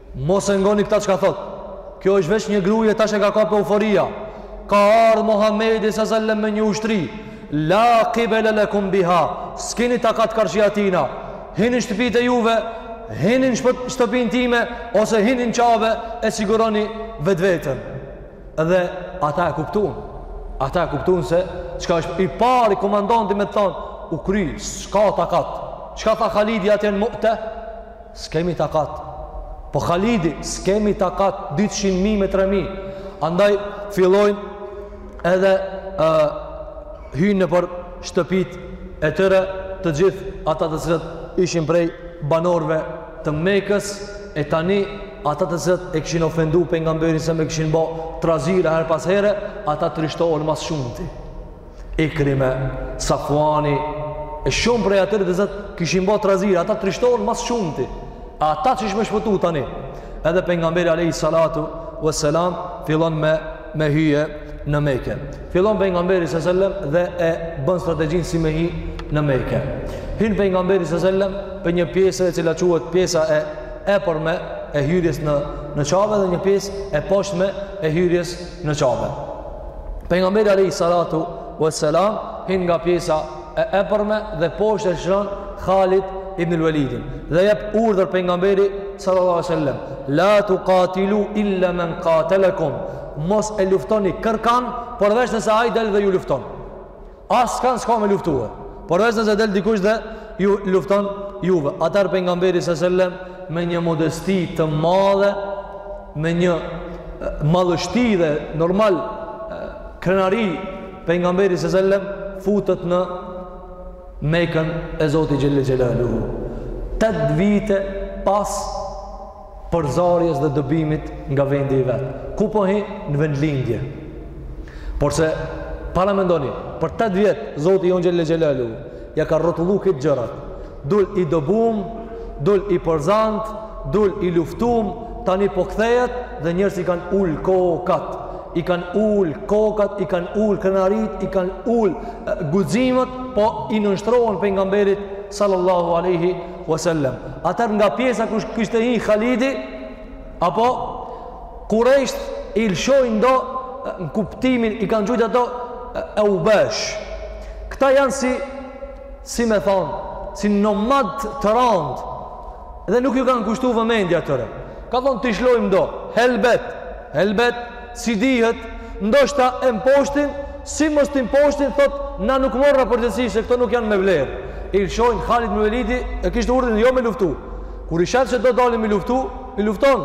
Mos e ngoni këta çka thot. Kjo është veç një gruje tash e ka kap euforia. Ka ardh Muhamedi salsellem me një ushtri. La kibele lekum biha. Skini takat karshi atina. Hini në shtëpitë e juve, hini në shtëpinë time ose hini në Qabe e siguroni vetveten. Dhe ata e kuptuan. Ata e kuptuan se çka është i pari komandanti me thon u kry, s'ka takat. Çka tha Halidi atje në Mute? S'kemi takat. Po Halidi, s'kemi takat, dyqind mi me tre mi. Andaj, fillojnë edhe uh, hynë nëpër shtëpit e tyre të gjithë ata të cilët ishin prej banorve të Mekës e tani ata të cilët e kishin ofendu Pejgamberin salsellem e kishin bo trazira her pas here, ata trishtohen ma s'shumti. Ikrime, Safuani, e shumë prej atyre të cilët kishin bo trazira, ata trishtohen ma s'shumti, ata qysh me shpëtu tani, edhe Pejgamberi alejhi salatu ve selam, fillon me, me hy në Meke. Fillon Pejgamberi salsellem dhe e bën strategjin si me hi në Meke. Hyn Pejgamberi salsellem për një pjesë e cila quhet pjesa e epërme e hyrjes në, në Qabe dhe një pjesë e poshtme e hyrjes në Qabe. Pejgamberi alayhi salatu wassalam hin nga pjesa e epërme dhe poshtë e çon Khalid ibn al-Walidin dhe jep urdhër pejgamberi sallallahu alaihi wasallam la tuqatilu illa man qatalakum mos e luftoni kërkan përveç nëse ai del dhe ju lufton Askënd s'ka me luftue. Përveç nëse del dikush dhe ju lufton juve. Atëherë pejgamberi alejhi selam me një modesti të madhe, me një madhështi dhe normal krenari pejgamberi alejhi selam futet në Mekën e Zotit Xhele Xhelaluhu. Tetë vite pas përzarjes dhe dëbimit nga vendi i vet, ku po hi në vendlindje. Porse paramendoni, për 8 vjet Zoti jonë Xhele Xhelaluhu ia ka rrotullu krejt gjërat. Dul i dëbum, dul i përzant, dul i luftum, tani po kthehet dhe njerëzit i kanë ul kokat, i kanë ul kokat, i kanë ul krenaritë, i kanë ul guximet, po i nënshtrohen pejgamberit sallallahu alaihi wasallam. Atëherë nga pjesa ku kishte hi Khalidi apo kurejshët i lëshojnë do në kuptimin i kanë gjujtë ato e u bësh. Këta janë si si me thonë, si nomad të randë dhe nuk u kanë kushtu vëmendje atyre. Ka thonë t'i lshojmë do, helbet, helbet, S'i dihet, ndoshta e mposhtin, shi mos t'i mposhtin, thotë, na nuk marrim përgjegjësi se këta nuk janë me vlerë. I lëshojnë, Khalid ibn Velidi e kishte urdhrin jo me luftu. Kur i shef se do dalin me luftu, i lufton.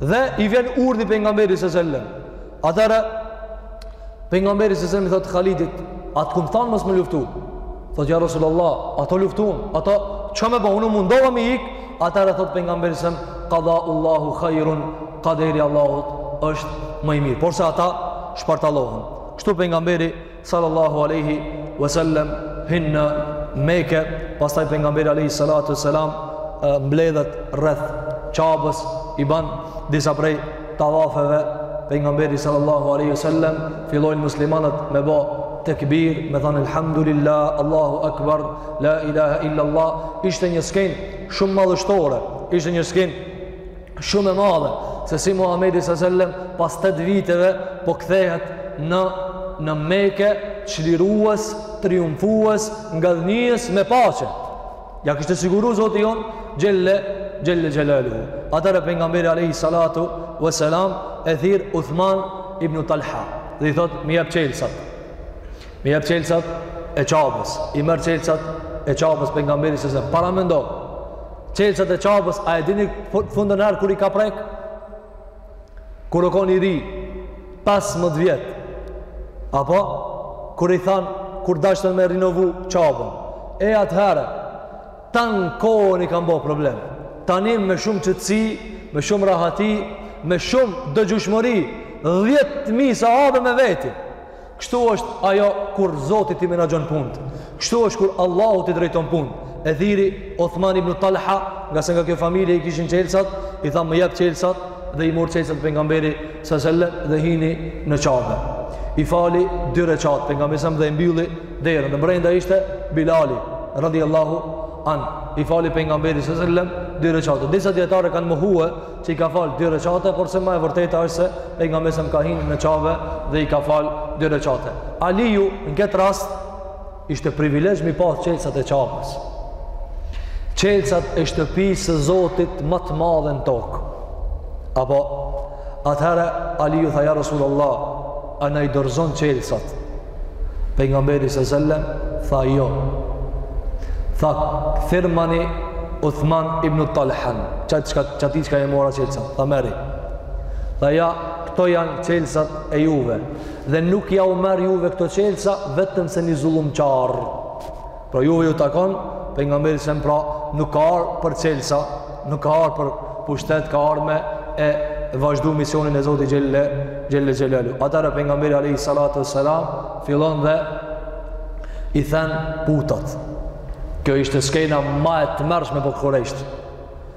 Dhe i vjen urdhri pejgamberit sallallahu alajhi wasallam. Atëherë pejgamberi sallallahu alajhi wasallam i thotë Khalidit, a t'kum thon mos me luftu. Thotë ja Rasulullah, ata luftuan, ata çka me bo, unë u mundova me ik, atëherë thotë pejgamberi sallallahu alajhi wasallam, qada Allahu khairun Kaderi i Allahut është më i mirë, porse ata shpartallohen. Kështu pejgamberi sallallahu alaihi wasallam hyn në Mekë, pastaj pejgamberi alaihi salatu wasalam mbledhet rreth Qabes, i bën disa prej tavafeve pejgamberi sallallahu alaihi wasallam, fillojnë muslimanët me bë tekbir, me thënë elhamdulillah, Allahu akbar, la ilaha illa Allah, ishte një skenë shumë madhështore, ishte një skenë shumë e madhe se si Muhamedi sallallahu alaihi wasallam pas 8 viteve po kthehet në në Mekë çlirues, triumfues, ngadhnies me paqe. Ia kishte siguruar Zoti jonë Xhelle Xhelle Xhelaluhu. Atëherë pejgamberi alayhi salatu wa salam e thirr Uthman ibn Talha dhe i thotë m'i jep çelësat. M'i jep çelësat e Qabes, i merr çelësat e Qabes pejgamberi alejhi selam, paramendo, çelësat e Qabes, a e dini funden herë kur i ka prek? Kur o konë i ri, 15 vjetë, apo, kur i thanë, kur dashtën me rinovu Qaben, e atëherë, tanë kohën i kanë bo problem, tani me shumë qetësi, me shumë rahati, me shumë dëgjueshmëri, 10.000 sahabë me vetin, Kështu është ajo kur Zoti t'i menaxhon punët. Kështu është kur Allahu t'i drejton punët. E thirri Uthman ibn Talha, ngase nga kjo familje i kishin çelësat, i tha më jep çelësat dhe i mor çelësat pejgamberi sallallahu alajhi dhe hini në Qabe. I fali dy reqat pejgamberi sallam dhe e mbylli derën. Dhe brenda ishte Bilali radhiyallahu anh. I fali pejgamberi sallallahu alajhi dy reqate. Disa dijetarë kanë mohue se i ka falë dy reqate, porse ma e vërteta është se pejgamberi sallam ka hinë në Qabe dhe i ka falë dy reqate. Aliju, në këtë rast, ishte privilegj m'i pasë çelësat e Qabes. Çelësat e shtëpisë së Zotit ma të madhe në tokë. Apo, atëherë, Aliju tha ja Rasulullah, a na i dorëzon çelësat. Pejgamberi së sellem tha jo. Tha, thirrmani Uthman ibn Talhan, qatë çka, qati çka ia mora çelsat, tha merri. Tha ja, këto janë çelsat e juve, dhe nuk jau merr juve këto çelsa, vetëm se një zullumqar. Pra juve ju takon pejgamberi sallam pra nuk ka ardh për çelsa, nuk ka ardh për pushtet, ka ardh me e vazhdu misionin e Zotit Xhelle Xhelle Xhelaluhu. Atëherë pejgamberi alayhi salatu wassalam fillon dhe i then putat. Kjo ishte skena ma e tmerrshme për kurejsht.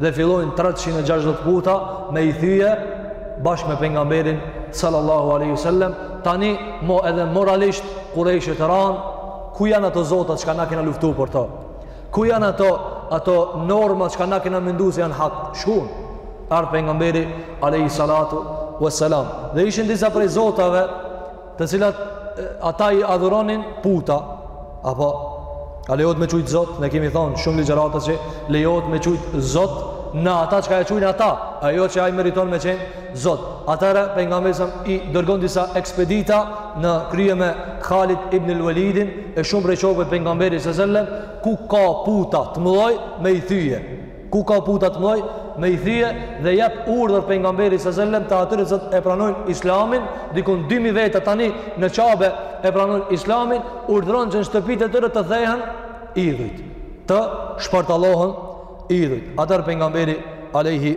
dhe fillojnë treqind e gjashtëdhjetë puta me i thyje bashkë me pejgamberin sallallahu alaihi wasallam tani mo edhe moralisht kurejshët ranë ku janë ato zota çka na kena luftu për to ku janë ato ato norma çka na kena mendu se janë hak shkon ar pejgamberi alaihi salatu wasalam dhe ishin disa prej zotave të cilat ata i adhuronin puta apo a lejohet me qujt zot ne kemi thon shumë ligjërata se lejohet me qujt zot na ata çka e qujnë ata, a jo që ai meriton me qenë Zot. Atëherë pejgamberi sallam i dërgon disa ekspedita në krye me Khalid ibn al Walidin e shumë i çon pejgamberi së sellem, ku ka puta të mëdhoj me i thyje. Ku ka puta të mëdhoj me i thyje dhe jep urdhër pejgamberi sa selam atyre që e pranojnë Islamin, diku 2000 veta tani në Qabe e pranojnë Islamin, urdhëron që në shtëpitë e tyre të thehen idhujt, të shpartallohen idhujt. Atëherë pejgamberi alaihi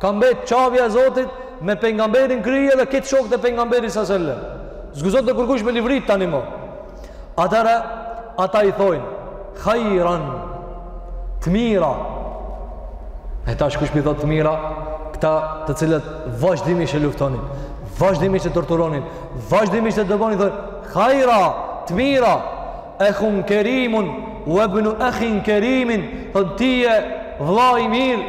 Ka mbet Qabja e Zotit me pejgamberin krye edhe krejt shokët e pejgamberit sa selam. S'guxonte kërkush me livrit tani mo. Atëherë ata i thojnë khairan të mira. E tash kush i thot të mira? Këta të cilët vazhdimisht e luftonin, vazhdimisht e torturonin, vazhdimisht e dëbonin thonë khaira të mira. Ehun kerimun u ebnu ehin kerimin, thonë ti je vlla i mirë,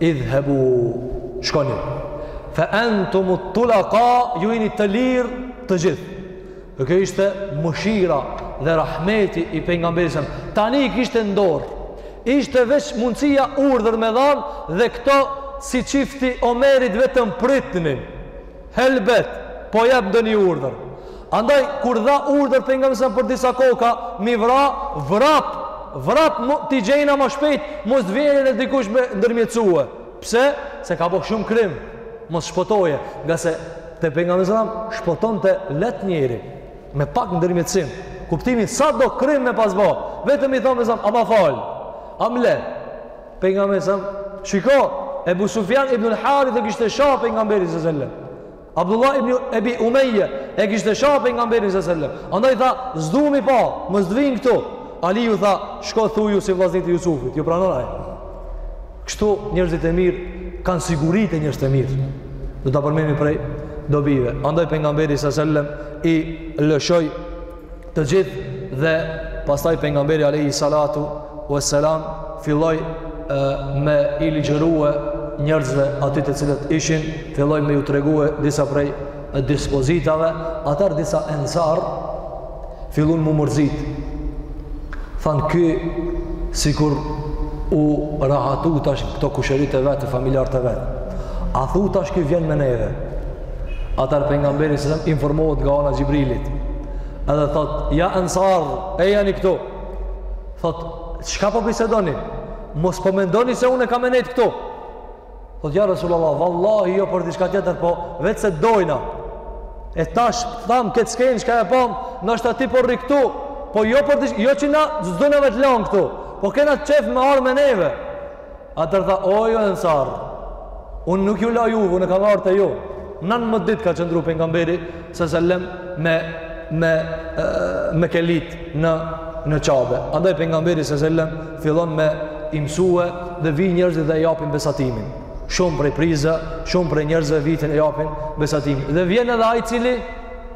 Idhhebu, shkoni. Fe entum tulaka, ju jeni të lirë të gjithë. Dhe kjo ishte mëshira dhe rahmeti i pengamberit selam. Tani i kishte n'dorë. Ishte veç mundësia urdhër me dhanë dhe këto si qifti Omerit vetëm pritnin. Helbet, po jep ndonjë urdhër. Andaj, kur dha urdhër pengamberi selam për disa koka, m'i vra, vrap, vrap t'i gjejna ma shpejt, mos vjen dikush me ndërmjetsue. Pse? Se ka bo shumë krim, mos shpëtojë, ngase te pengamberi selam shpëtonte lehtë njeri, me pak ndërmjetsim, kuptimi sado krim me pas ba, vetëm i tha mësën, a ma fal, a më le, Pejgamberi selam, shiko Ebu Sufjan ibn el-Harith e kishte sha pejgamberin sa selam. Abdullah ibn Ebi Umejje e kishte sha pejgamberin sa selam. Andaj tha, s'du m'i pa, mos t'vijn këtu. Ali ju tha, shko thuju si vllaznit e Jusufit, ju pranon ai. Kështu njerëzit e mirë kanë siguri te njerëzit e mirë. Do ta përmendim prej dobive. Andaj pejgamberi sa selam i lëshoi të gjithë dhe pastaj pejgamberi alayhi salatu wassalam filloi me i ligjërue njerëzve aty të cilët ishin, filloi me ju tregue disa prej dispozitave, atëherë disa ensar fillun m'u mërzit. Thanë ky sikur u rahatu tash këto kushërijt e vet, familjarët e vet. A thu tash ky vjen me neve. Atëherë pengamberi selam informohet nga ana Xhibrilit. Edhe thot, ja ensar, ejani këtu. Thot, çka po bisedoni? Mos po mendoni se unë e kam me nejt këtu. Thot, ja Resulallah, vallahi jo për diçka tjetër, po veç se t'dojna. E tash, thamë, këtë skenë, çka e pamë, ndoshta ti po rri këtu, po jo për diçka, jo që na s'dojna me t'lanë këtu, po kena qejf me ardh me neve. Atër tha, o ju ensar, unë nuk ju la juve, unë kam ardh te ju. 19 ditë ka qëndru pengamberi sa selem me, me mekelitë në, në Qabe. Andaj pengamberi sa selem, fillon me i msue dhe vijn njerëzit dhe japin besatimin. Shumë prej prijsve, shumë prej njerëzve vijn e japin besatimin. Dhe vjen edhe ai i cili,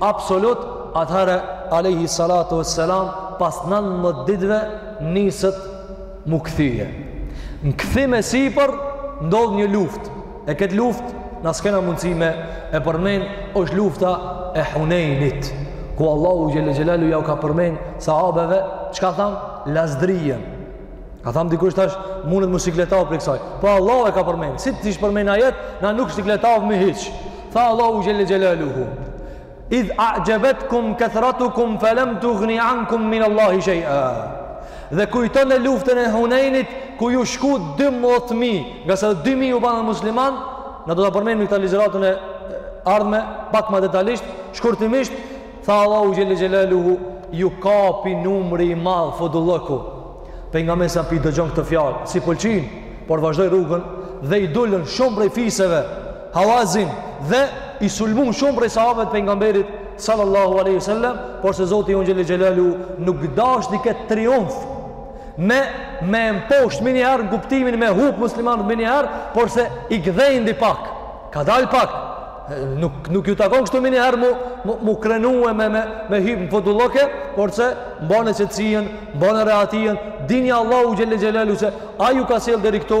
absolut, atëherë alejhi salatu vesselam pas 19 ditëve niset m'u kthye. Në kthim e sipër ndodh një luftë. E këtë luftë na s'kena mundësi me e përmend, është lufta e Hunejnit, ku Allahu xhele xhelaluhu jau ka përmend sahabeve çka tham lazdrijen. Ka tham dikush tash mundet m'u sikletu prej kësaj. Po Allahu e ka përmend. Si t'ish përmend n'ajet, na nuk sikletohemi hiç. Tha Allahu xhelle xhelaluhu: Idh a'jabatkum kathratukum falam tughni ankum min Allahi shay'a. Dhe kujton e luftën e Hunenit ku ju shku 12000, nga sa 2000 u banë musliman, na do ta përmendim në këtë ligjëratën e ardhme pak më detajisht, shkurtimisht tha Allahu xhelle xhelaluhu ju kapi numri i madh fodullëku. Pejgamberi sa pi dëgjon këtë fjalë, s'i pëlqen, por vazhdoi rrugën dhe i dulën shumë prej fiseve Hawazin dhe i sulmun shumë prej sahabëve të pejgamberit sallallahu alaihi wasallam, por se Zoti jonë Xhelle Xhelaluhu nuk dashti këtë triumf me i mposht menjëherë n'kuptimin me hup muslimanët menjëherë, por se i gdhendi pak. Ka dalë pak. Nuk nuk ju takon kështu menjëherë mu mu, mu krenue me me me hip në fodullëke, por se mbane qetësinë, mbane rehatinë, dinja Allahu Xhelle Xhelaluhu se ai ju ka sjell deri këtu,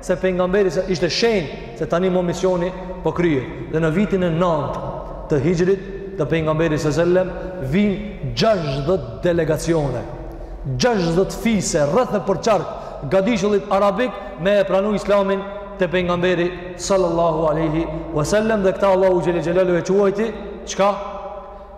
se pejgamberi sa ishte shenjë se tani më misioni po kryhet dhe në vitin e 9 të hixhrit te pejgamberi sa selam vijnë 60 delegacione 60 fise rreth e përqark gadishullit arabik me e pranu islamin te pejgamberi sallallahu alaihi wasallam dhe këtë Allahu xhelle xhelaluhu e quajti çka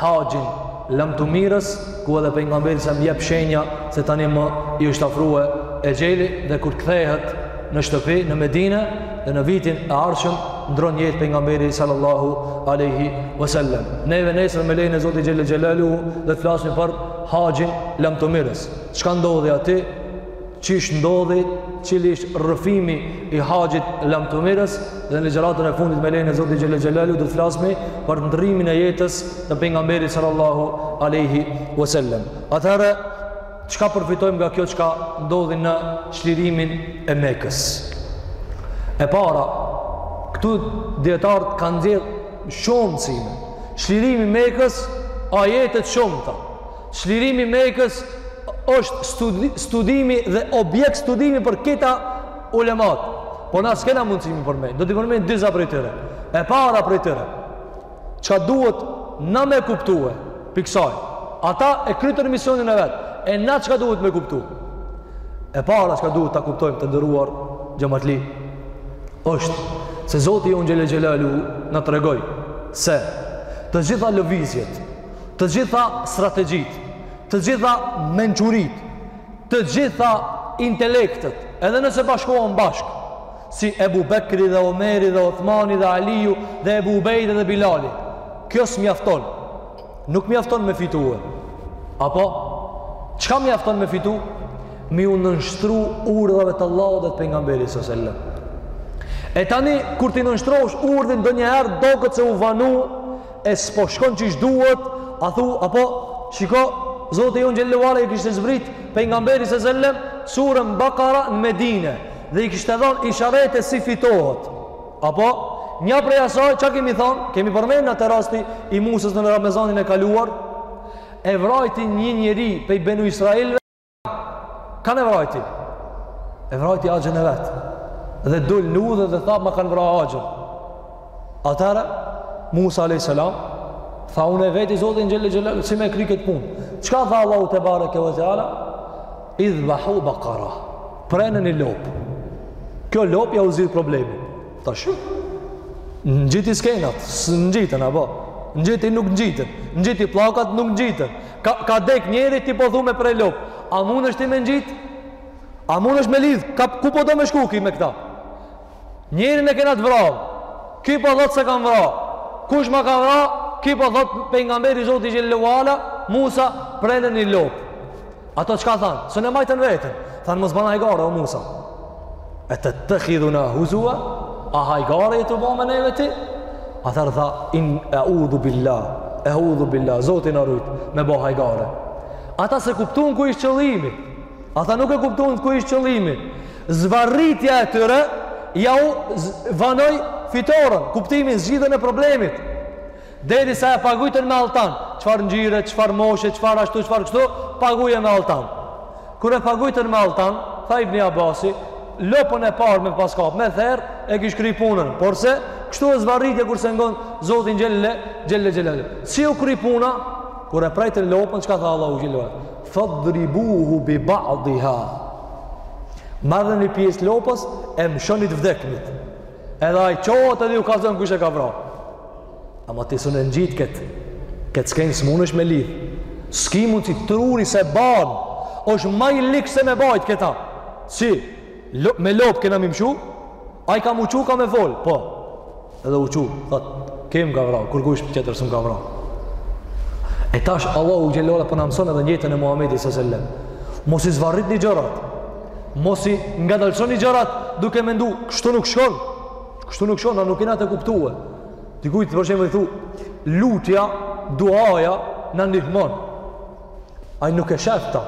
haxhin e lamtumirës ku edhe pejgamberi sa na jep shenja se tani më i është afrua exheli dhe kur kthehet në shtëpi në Medinë dhe në vitin e ardhshëm ndron jetë pejgamberi sallallahu alaihi wasallam neve nesër me lejen e Zotit xhelle xhelaluhu do të flasim për haxhin e lamtumirës çka ndodhi aty qysh ndodhi, cili është rrëfimi i haxhit lamtumirës dhe në ligjëratën e fundit me lejen e Zotit Xhelle Xhelaluhu do të flasmi për ndrrimin e jetës të pejgamberit sallallahu aleyhi vesellem. Atëherë, çka përfitojmë nga kjo çka ndodhi në çlirimin e Mekës? E para, këtu dijetarët kanë nxjerr shumë mësime. Çlirimi Mekës, ajetet e shumta. Çlirimi i Mekës është studimi dhe objekt studimi për këta ulemat. Po na s'kena mundësi mi përmend. Do t'i përmend disa prej tyre. E para prej tyre. Çka duhet na me kuptue. Prej ksaj. Ata e krytën misionin e vet. E na çka duhet me kuptu. E para çka duhet ta kuptojmë të nderuar xhematli është se Zoti jonë xhelle xhelaluhu na tregoi se të gjitha lëvizjet Të gjitha strategjitë, të gjitha mençuritë, të gjitha intelektët, edhe nëse bashkohen bashkë, si Ebu Bekri dhe Omeri dhe Othmani dhe Aliju dhe Ebu Ubejde dhe Bilali, kjo s'mjafton. Nuk mjafton me fitue. Apo, çka mjafton me fitu? M'iu nënshtru urdhave të Allahu dhe të pejgamberi së sellem. E tani, kur t'i nënshtrosh urdhit, ndonjëherë doket se u vanu, e s'po shkon qysh duhet a thu apo shiko Zoti jonë xhele ve ala i kishte zbrit pejgamberit se sellem surën Bakara në Medine dhe i kishte dhanë isharete si fitohet apo nja prej asaj çka kemi thanë kemi përmend atë rasti i Musës në Ramazanin e kaluar e vrajti një njeri prej Benu Israilve Kan e vrajti? E vrajti axhën e vet. Dhe dul në udhë dhe tha, ma kanë vra axhën. Atëherë, Musa a.s. Tha, unë e veti Zotin xhele xhele, si me kry këtë punë. Çka tha Allahu tebareke ve teala? Idhbahu bakara. Preni një lopë. Kjo lopë jau zgjidh problemin. Tash, ngjiti skenat, ngjiten, apo? Ngjiti, nuk ngjiten. Ngjiti pllakat, nuk ngjiten. Ka ka dek njeri ti po thu me pre lopë. A mundesh ti me ngjit? A mundesh me lidh? Ka ku po do me shku ky me këta? Njerin e kena të vrarë. Ky po thot s'e kam vra. Kush ma ka vra? Ky po thot pejgamberi Zoti xhele ve ala Musa preni një lopë. Ato çka than? Sun e majtën veten. Than mos bana hajgare o Musa. Etettehidhuna huzua, a hajgare je tu bo me neve ti? Atëherë tha, in eudhu billah, eudhu billah, Zoti na rujt, me bo hajgare. Ata s'e kuptun ku ish qëllimi, ata nuk e kuptun ku ish qëllimi. Zvarritja e tyre, jau vanoi fitoren, kuptimin zgjidhjen e problemit. Derisa e pagujtën me altan, çfarë ngjyre, çfarë moshe, çfarë ashtu, çfarë kështu, paguje me altan. Kur e pagujtën me altan, tha Ibni Abasi, lopën e parë me pas kap, me therë, e kish kry punën, por se, kështu është zvarritje kur s'e ngon Zotin xhele xhelaluhu. Si u kry puna, kur e prajtën lopën, çka tha Allahu xhele, fadribuhu bi ba'diha, marrni një pjesë lopës, e mëshoni t'vdekmit, edhe ai çohet edhe ju kallzon kush e ka vra. Ama ti sun e ngjit këtë, këtë skenë s'munesh me lidh. S'ki mundësi, truri s'e ban, është ma i lig se me bajt këta. Si, lo, me lopë kena m'i mëshu, ai ka m'u çu, ka me fol, po. Edhe u çu, tha, ky më ka vra, kurkush tjetër s'më ka vra. E tash, Allahu xhele ve ala po na mëson edhe ymetin e Muhammedi së sellem. Mos i zvarritni gjërat, mos i ngadalësoni gjërat, duke mendu, kështu nuk shkon. Kështu nuk shkon, nuk kena të kuptue. Dikujt për shembull i thu, lutja, duaja na ndihmon. Ai nuk e shef ta.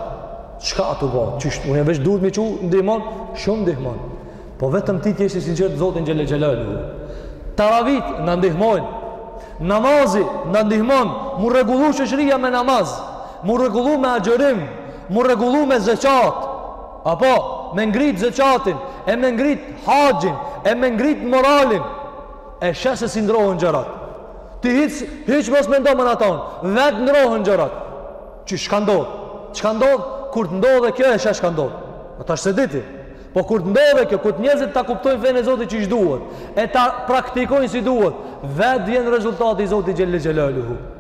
Çka a tu u bo? Qysh, unë veç duhet me u çu. Ndihmon, shumë ndihmon. Po vetëm ti të jesh i sinqert Zotin xhele xhelaluhu. Teravitë na ndihmojnë. Namazi na ndihmon, m'u rregullu shoqëria me namaz, m'u rregullu me agjërim, m'u rregullu me zeqat. Apo, me ngrit zeqatin, e me ngrit haxhin, e me ngrit moralin, e sheh se si ndrohen gjërat. Ti hiç, hiç mos mendo më në to, vetë ndrohen gjërat. Që çka ndodh? Çka ndodh? Kur të ndodhë kjo e sheh çka ndodh. A tash s'e di ti. Po kur të ndodhë kjo, kur të njerëzit ta kuptojnë fenë e Zotit qysh duhet, e ta praktikojnë si duhet, vetë vjen rezultati i Zotit xhele xhelaluhu.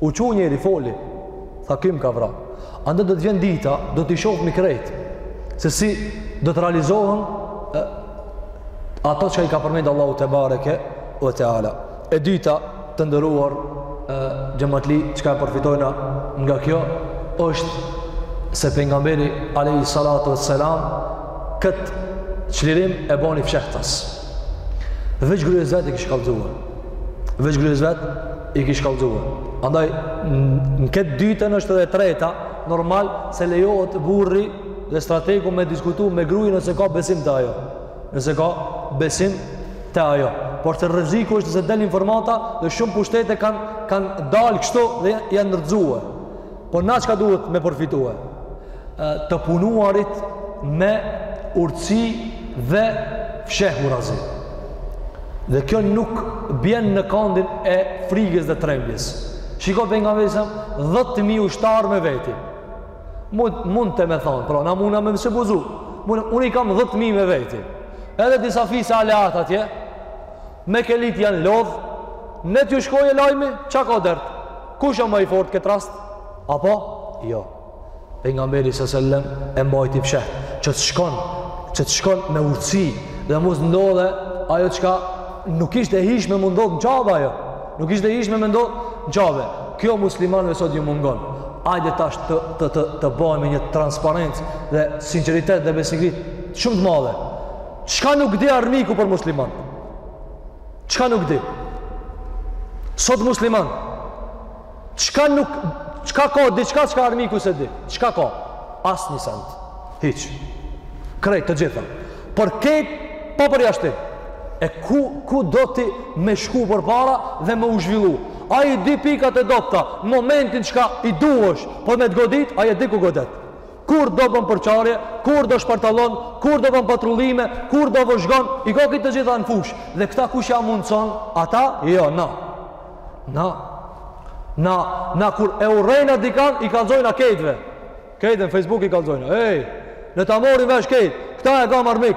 U çu njeri foli, tha ky m'ka vra. Andaj do të vjen dita, do t'i shofim krejt, se si do të realizohen e, ato çka i ka përmend Allahu tebareke ue teala. E dyta të ndëruar e, xhematli çka e përfitojna nga kjo, është se Pejgamberi alejhi salatu ue selam, këtë çlirim e boni fshehtas. Veç grues vet i kish kallzuar. Veç grues vet i kish kallzuar. Andaj në këtë të dytën është edhe e treta, normal se lejohet burri dhe strategu me diskutu me gruan nëse ka besim te ajo. Nëse ka besim te ajo. Por të rreziku është nëse del informata dhe shumë pushtete kanë kanë dalë kështu dhe janë rrëzuar. Po na çka duhet me përfitue? Të punuarit me urtësi dhe fshehurazi. Dhe kjo nuk bjen në kandin e frigës dhe trembjes. Shiko Pejgamberi a.s., dhetë mijë ushtarë me veti. Mund, mund të me thonë, pra, na muna me ma zë, s'e buzu. Mune, unë i kam dhetë mijë me veti. Edhe disa fise aleate atje, Mekelitë janë lodh, ne t'ju shkojë lajmi, ça ka dert? Kush është më i fortë këtë rast? Apo? Jo. Pejgamberi sa selam e mbajti fsheht, që të shkon, që të shkon me urtësi dhe mos ndodhe ajo çka nuk ishte e hijshme me ndodh në Qabe ajo. Nuk ishte e hijshme me ndodh në Qabe. Kjo muslimanëve sot ju mungon. Hajde tash të të të, të bëjmë një transparencë dhe sinqeritet dhe besnikëri shumë të madhe. Çka nuk di armiku për musliman? Çka nuk di? Sot musliman, çka nuk, çka ka, diçka çka armiku s'e di? Çka ka? Asnjë send. Hiç. Krejt të gjitha. Po krejt, pa përjashtim. E ku, ku do ti me shku përpara dhe me u zhvillu? Ai i di pikat e dobta, momentin çka i duhesh për me të godit, ai di ku godet. Kur do bën përçarje, kur do shpartallon, kur do bën patrullime, kur do vëzhgon, i ka këto të gjitha në fushë. Dhe këta kush ja mundëson? Ata? Jo, na. Na. Na, na kur e urrejna dikan, i kallzojna kejtve. Kejtve në Facebook i kallzojna. Ej, le ta morin vesh kejt, këta e kam armik.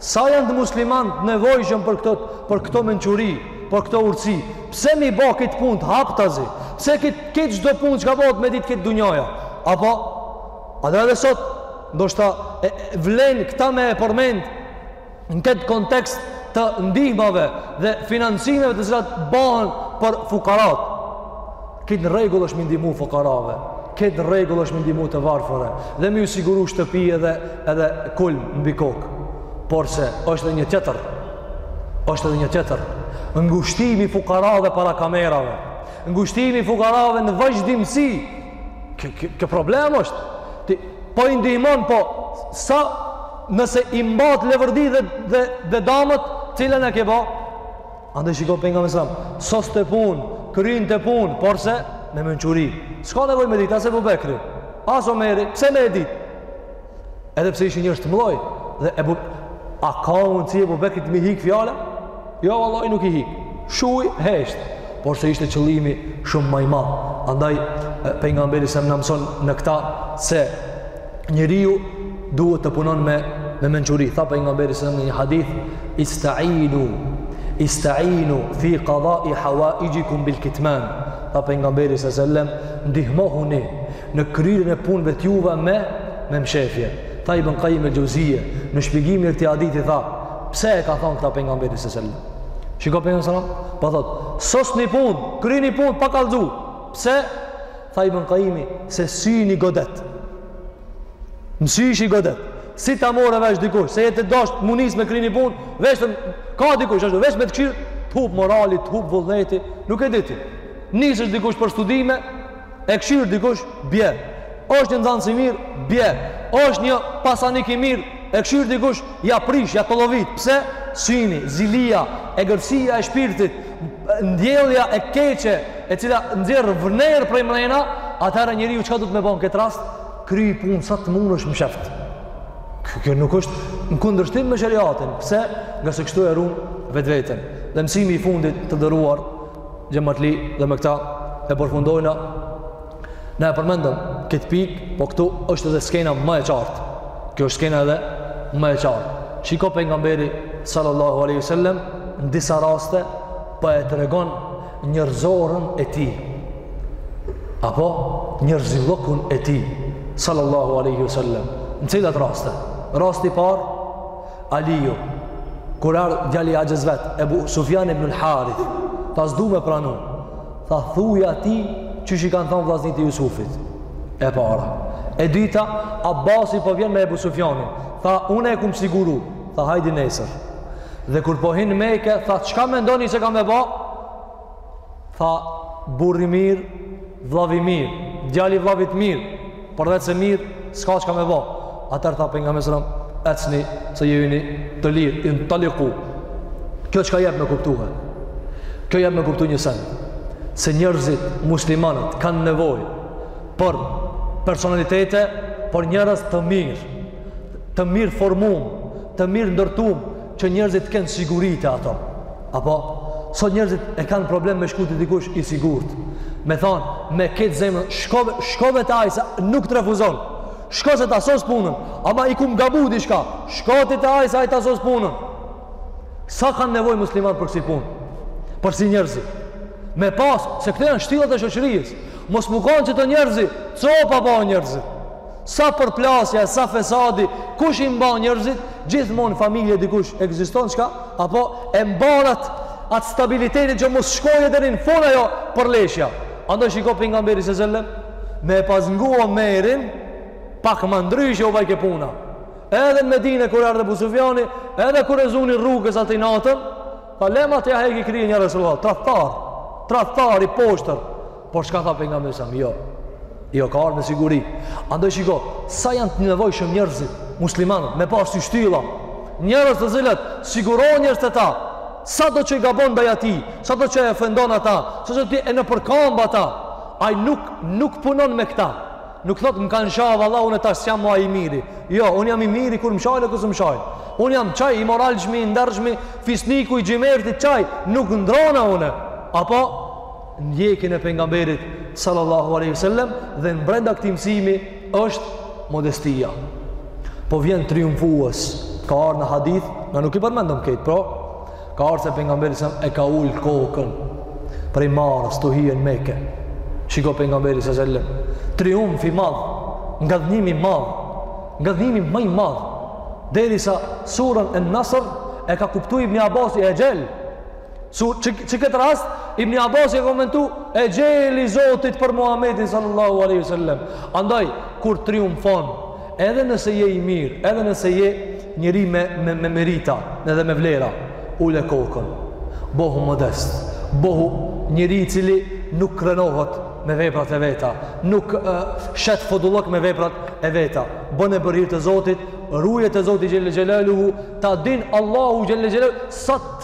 Sa janë të muslimanët nevojshëm për këto, për këto mençuri, për këto urtësi. Pse me i bo kejt punët haptazi? Pse kejt, kejt çdo punë çka bëhet me ditë kejt dunjaja? Apo, edhe edhe sot, ndoshta e, e vlen këta me e përmend në këtë kontekst të ndihmave dhe financimeve të cilat bëhen për fukarat. Kejt në rregull është me i ndihmu fukarave, kejt në rregull është me i ndihmu të varfërve, dhe me ju siguru shtëpi edhe, edhe kulm mbi kokë. Porse është edhe një tjetër, është edhe një tjetër, ngushtimi i fukarave para kamerave, ngushtimi i fukarave në vazhdimësi, kjo problem është, ti, po i ndihmon, po, sa, nëse i mat leverdi dhe, dhe, dhe damet, cilën e ke bo, Andaj shiko pejgamberi selam, soste punë, krynte punë, porse me mençuri. S'ka nevojë me ditë, as Ebu Bekri, as Omeri, pse me e ditë? Edhe pse ishin njerëz të mdhoj, dhe Ebu... A ka mundësi Ebu Bekrit me i hik fjala? Jo, vallahi nuk i hik. Shuj, hesht. Porse ishte qëllimi shumë ma i madh. Andaj, pejgamberi selam na mëson këta, se njeriu duhet të punon me me mençuri tha pejgamberi selam në një hadith istainu istainu fi qada'i hawaijikum bil kitman tha pejgamberi sa selam ndihmohuni në kryerjen e punëve të juve me me mshefje tha ibn kajjim el xheuzije në shpjegimin e këtij hadithi tha pse e ka thënë këta pejgamberi sa selam shiko pejgamberi selam po thotë sosni punë kryni punë pa kallzu pse Tha Ibn Kajimi se syni godet. Mësyshi godet. Si ta morë vesh dikush, se je tu dasht me nisë me kry ni punë, vetëm ka dikush, ashtu, veç me të kqyrë, të hup morali, të hup vullneti, nuk e di ti. Niset dikush për studime, e kqyr dikush, bje. është një nxanës i mirë, bje. është një pasanik i mirë, e kqyr dikush, ja prish, ja tollovit. Pse? Syni, zilia, egërsia e shpirtit, ndjellja e keqe e cila nxjerr vner prej mrena, atëherë njeriu çka duhet me bo në këtë rast? Kry punë sa të mundesh msheft. Kjo, kjo nuk është në kundërshtim me sheriatin. Pse? Ngase kështu e ruan vetveten. Dhe mësimi i fundit të nderuar xhematli dhe me këta e përfundojna Ne e përmendëm këtë pikë, po këtu është edhe skena më e qartë. Kjo është skena edhe më e qartë. Shiko pejgamberi sallallahu aleyhi sallem, në disa raste po e tregon njerëzoren e tij. Apo njerëzillëkun e tij sallallahu aleyhi sallem. Në cilat raste? Rasti i parë, Aliu, kur ardhë djali axhës vet, Ebu Sufjan ibn Harith, tha s'du me pranu, tha thuj atij qysh i kanë thonë vllaznit e Jusufit, e para. E dyta, Abasi po vjen me Ebu Sufjanin, tha une e kum siguru, tha hajde nesër. Dhe kur po hin n'Meke, tha çka mendoni se kam me ba, Tha, burrë i mirë, vllavi i mirë, djali i vllavit t'mirë, por veç se mirë, s'ka çka me bo. Atëherë tha pejgamberi sallem, ecni se ju jeni të lirë, intaliku. Kjo çka jep me kuptue? Kjo jep me kuptu një sen, se njerëzit muslimanët kanë nevojë për personalitete, për njerëz të mirë, të mirëformum, të mirëndërtum, që njerëzit të kenë siguri te ato. Apo, sot njerëzit e kanë problem me shku te dikush i sigurt. Me thonë, me këtë zemër, shkove, shkove te ai se nuk të refuzon. Shko se ta sos punën, ama i kum gabu diçka, shko ti te ai se ai ta sos punën. Sa kanë nevojë muslimant për kësi punë? Për kësi njerëzit? Me pasë, se këto janë shtyllat e shoqërisë. Mos me kanë qeto njerëzit, copa bohen njerëzit? Sa përplasje e sa fesadi, kush i mba njerëzit, gjithmonë n'familje dikush ekziston çka, apo e mban at atë stabilitetin që mos shkojë deri në fund ajo përleshja. Andaj shiko pejgamberi sallem me pas ngu Omerin pak më ndryshe u bajke puna. Edhe në Medinë kur erdhi Ebu Sufjani, edhe kur e zuni rrugës atë natën, tha lema t'ja heki kryet ja Resulullah, tradhtar, tradhtar i poshtër. Po çka tha pejgamberi sallem, jo, jo, ka ardhë me siguri. Andaj shiko, sa janë të nevojshëm njerëzit, muslimanët, me pasë si shtylla, njerëz të cilët sigurohen njerëzit te ta, sado që i gabon ndaj tij, sado që e ofendon ata, sado që e nëpërkamb ata, ai nuk, nuk punon me këta, nuk thotë më kanë sha valla unë tash s'jam më i miri. Jo, unë jam i miri kur më shajnë, kur s'më shajnë. Unë jam qaj i moralshmi, i ndershmi, fisniku, xhymerti qaj, nuk ndrrona unë. Apo ndjekjen e pejgamberit sallallahu alaihi wasallam dhe në brenda këtij mësimi është modestia. Po vjen triumfues, ka ardhur në hadith, na nuk i përmendëm krejt, por ka ardhur se pejgamberi sa e ka ul kokën prej marres tu hi n'Mekë. Shiko pejgamberi sallallahu alaihi wasallam, triumf i madh, ngadhnjim i madh, ngadhnjimi më i madh. Derisa surën en-Nasr e ka kuptuar Ibn Abbasi exhel, Që, që, që në këtë rast, Ibni Abbas e komentu, exheli i Zotit për Muhammedin sallallahu aleyhi sallam. Andaj, kur triumfon, edhe nëse je i mirë, edhe nëse je njeri me, me, me merita, edhe me vlera, ule kokën, bohu modest, bohu njeri i cili nuk krenohet me veprat e veta, nuk e, shet fodullëk me veprat e veta, bëne për hir të Zotit, ruje te Zoti xhel-le xhelaluhu, ta din Allahu xhel-le xhelaluhu,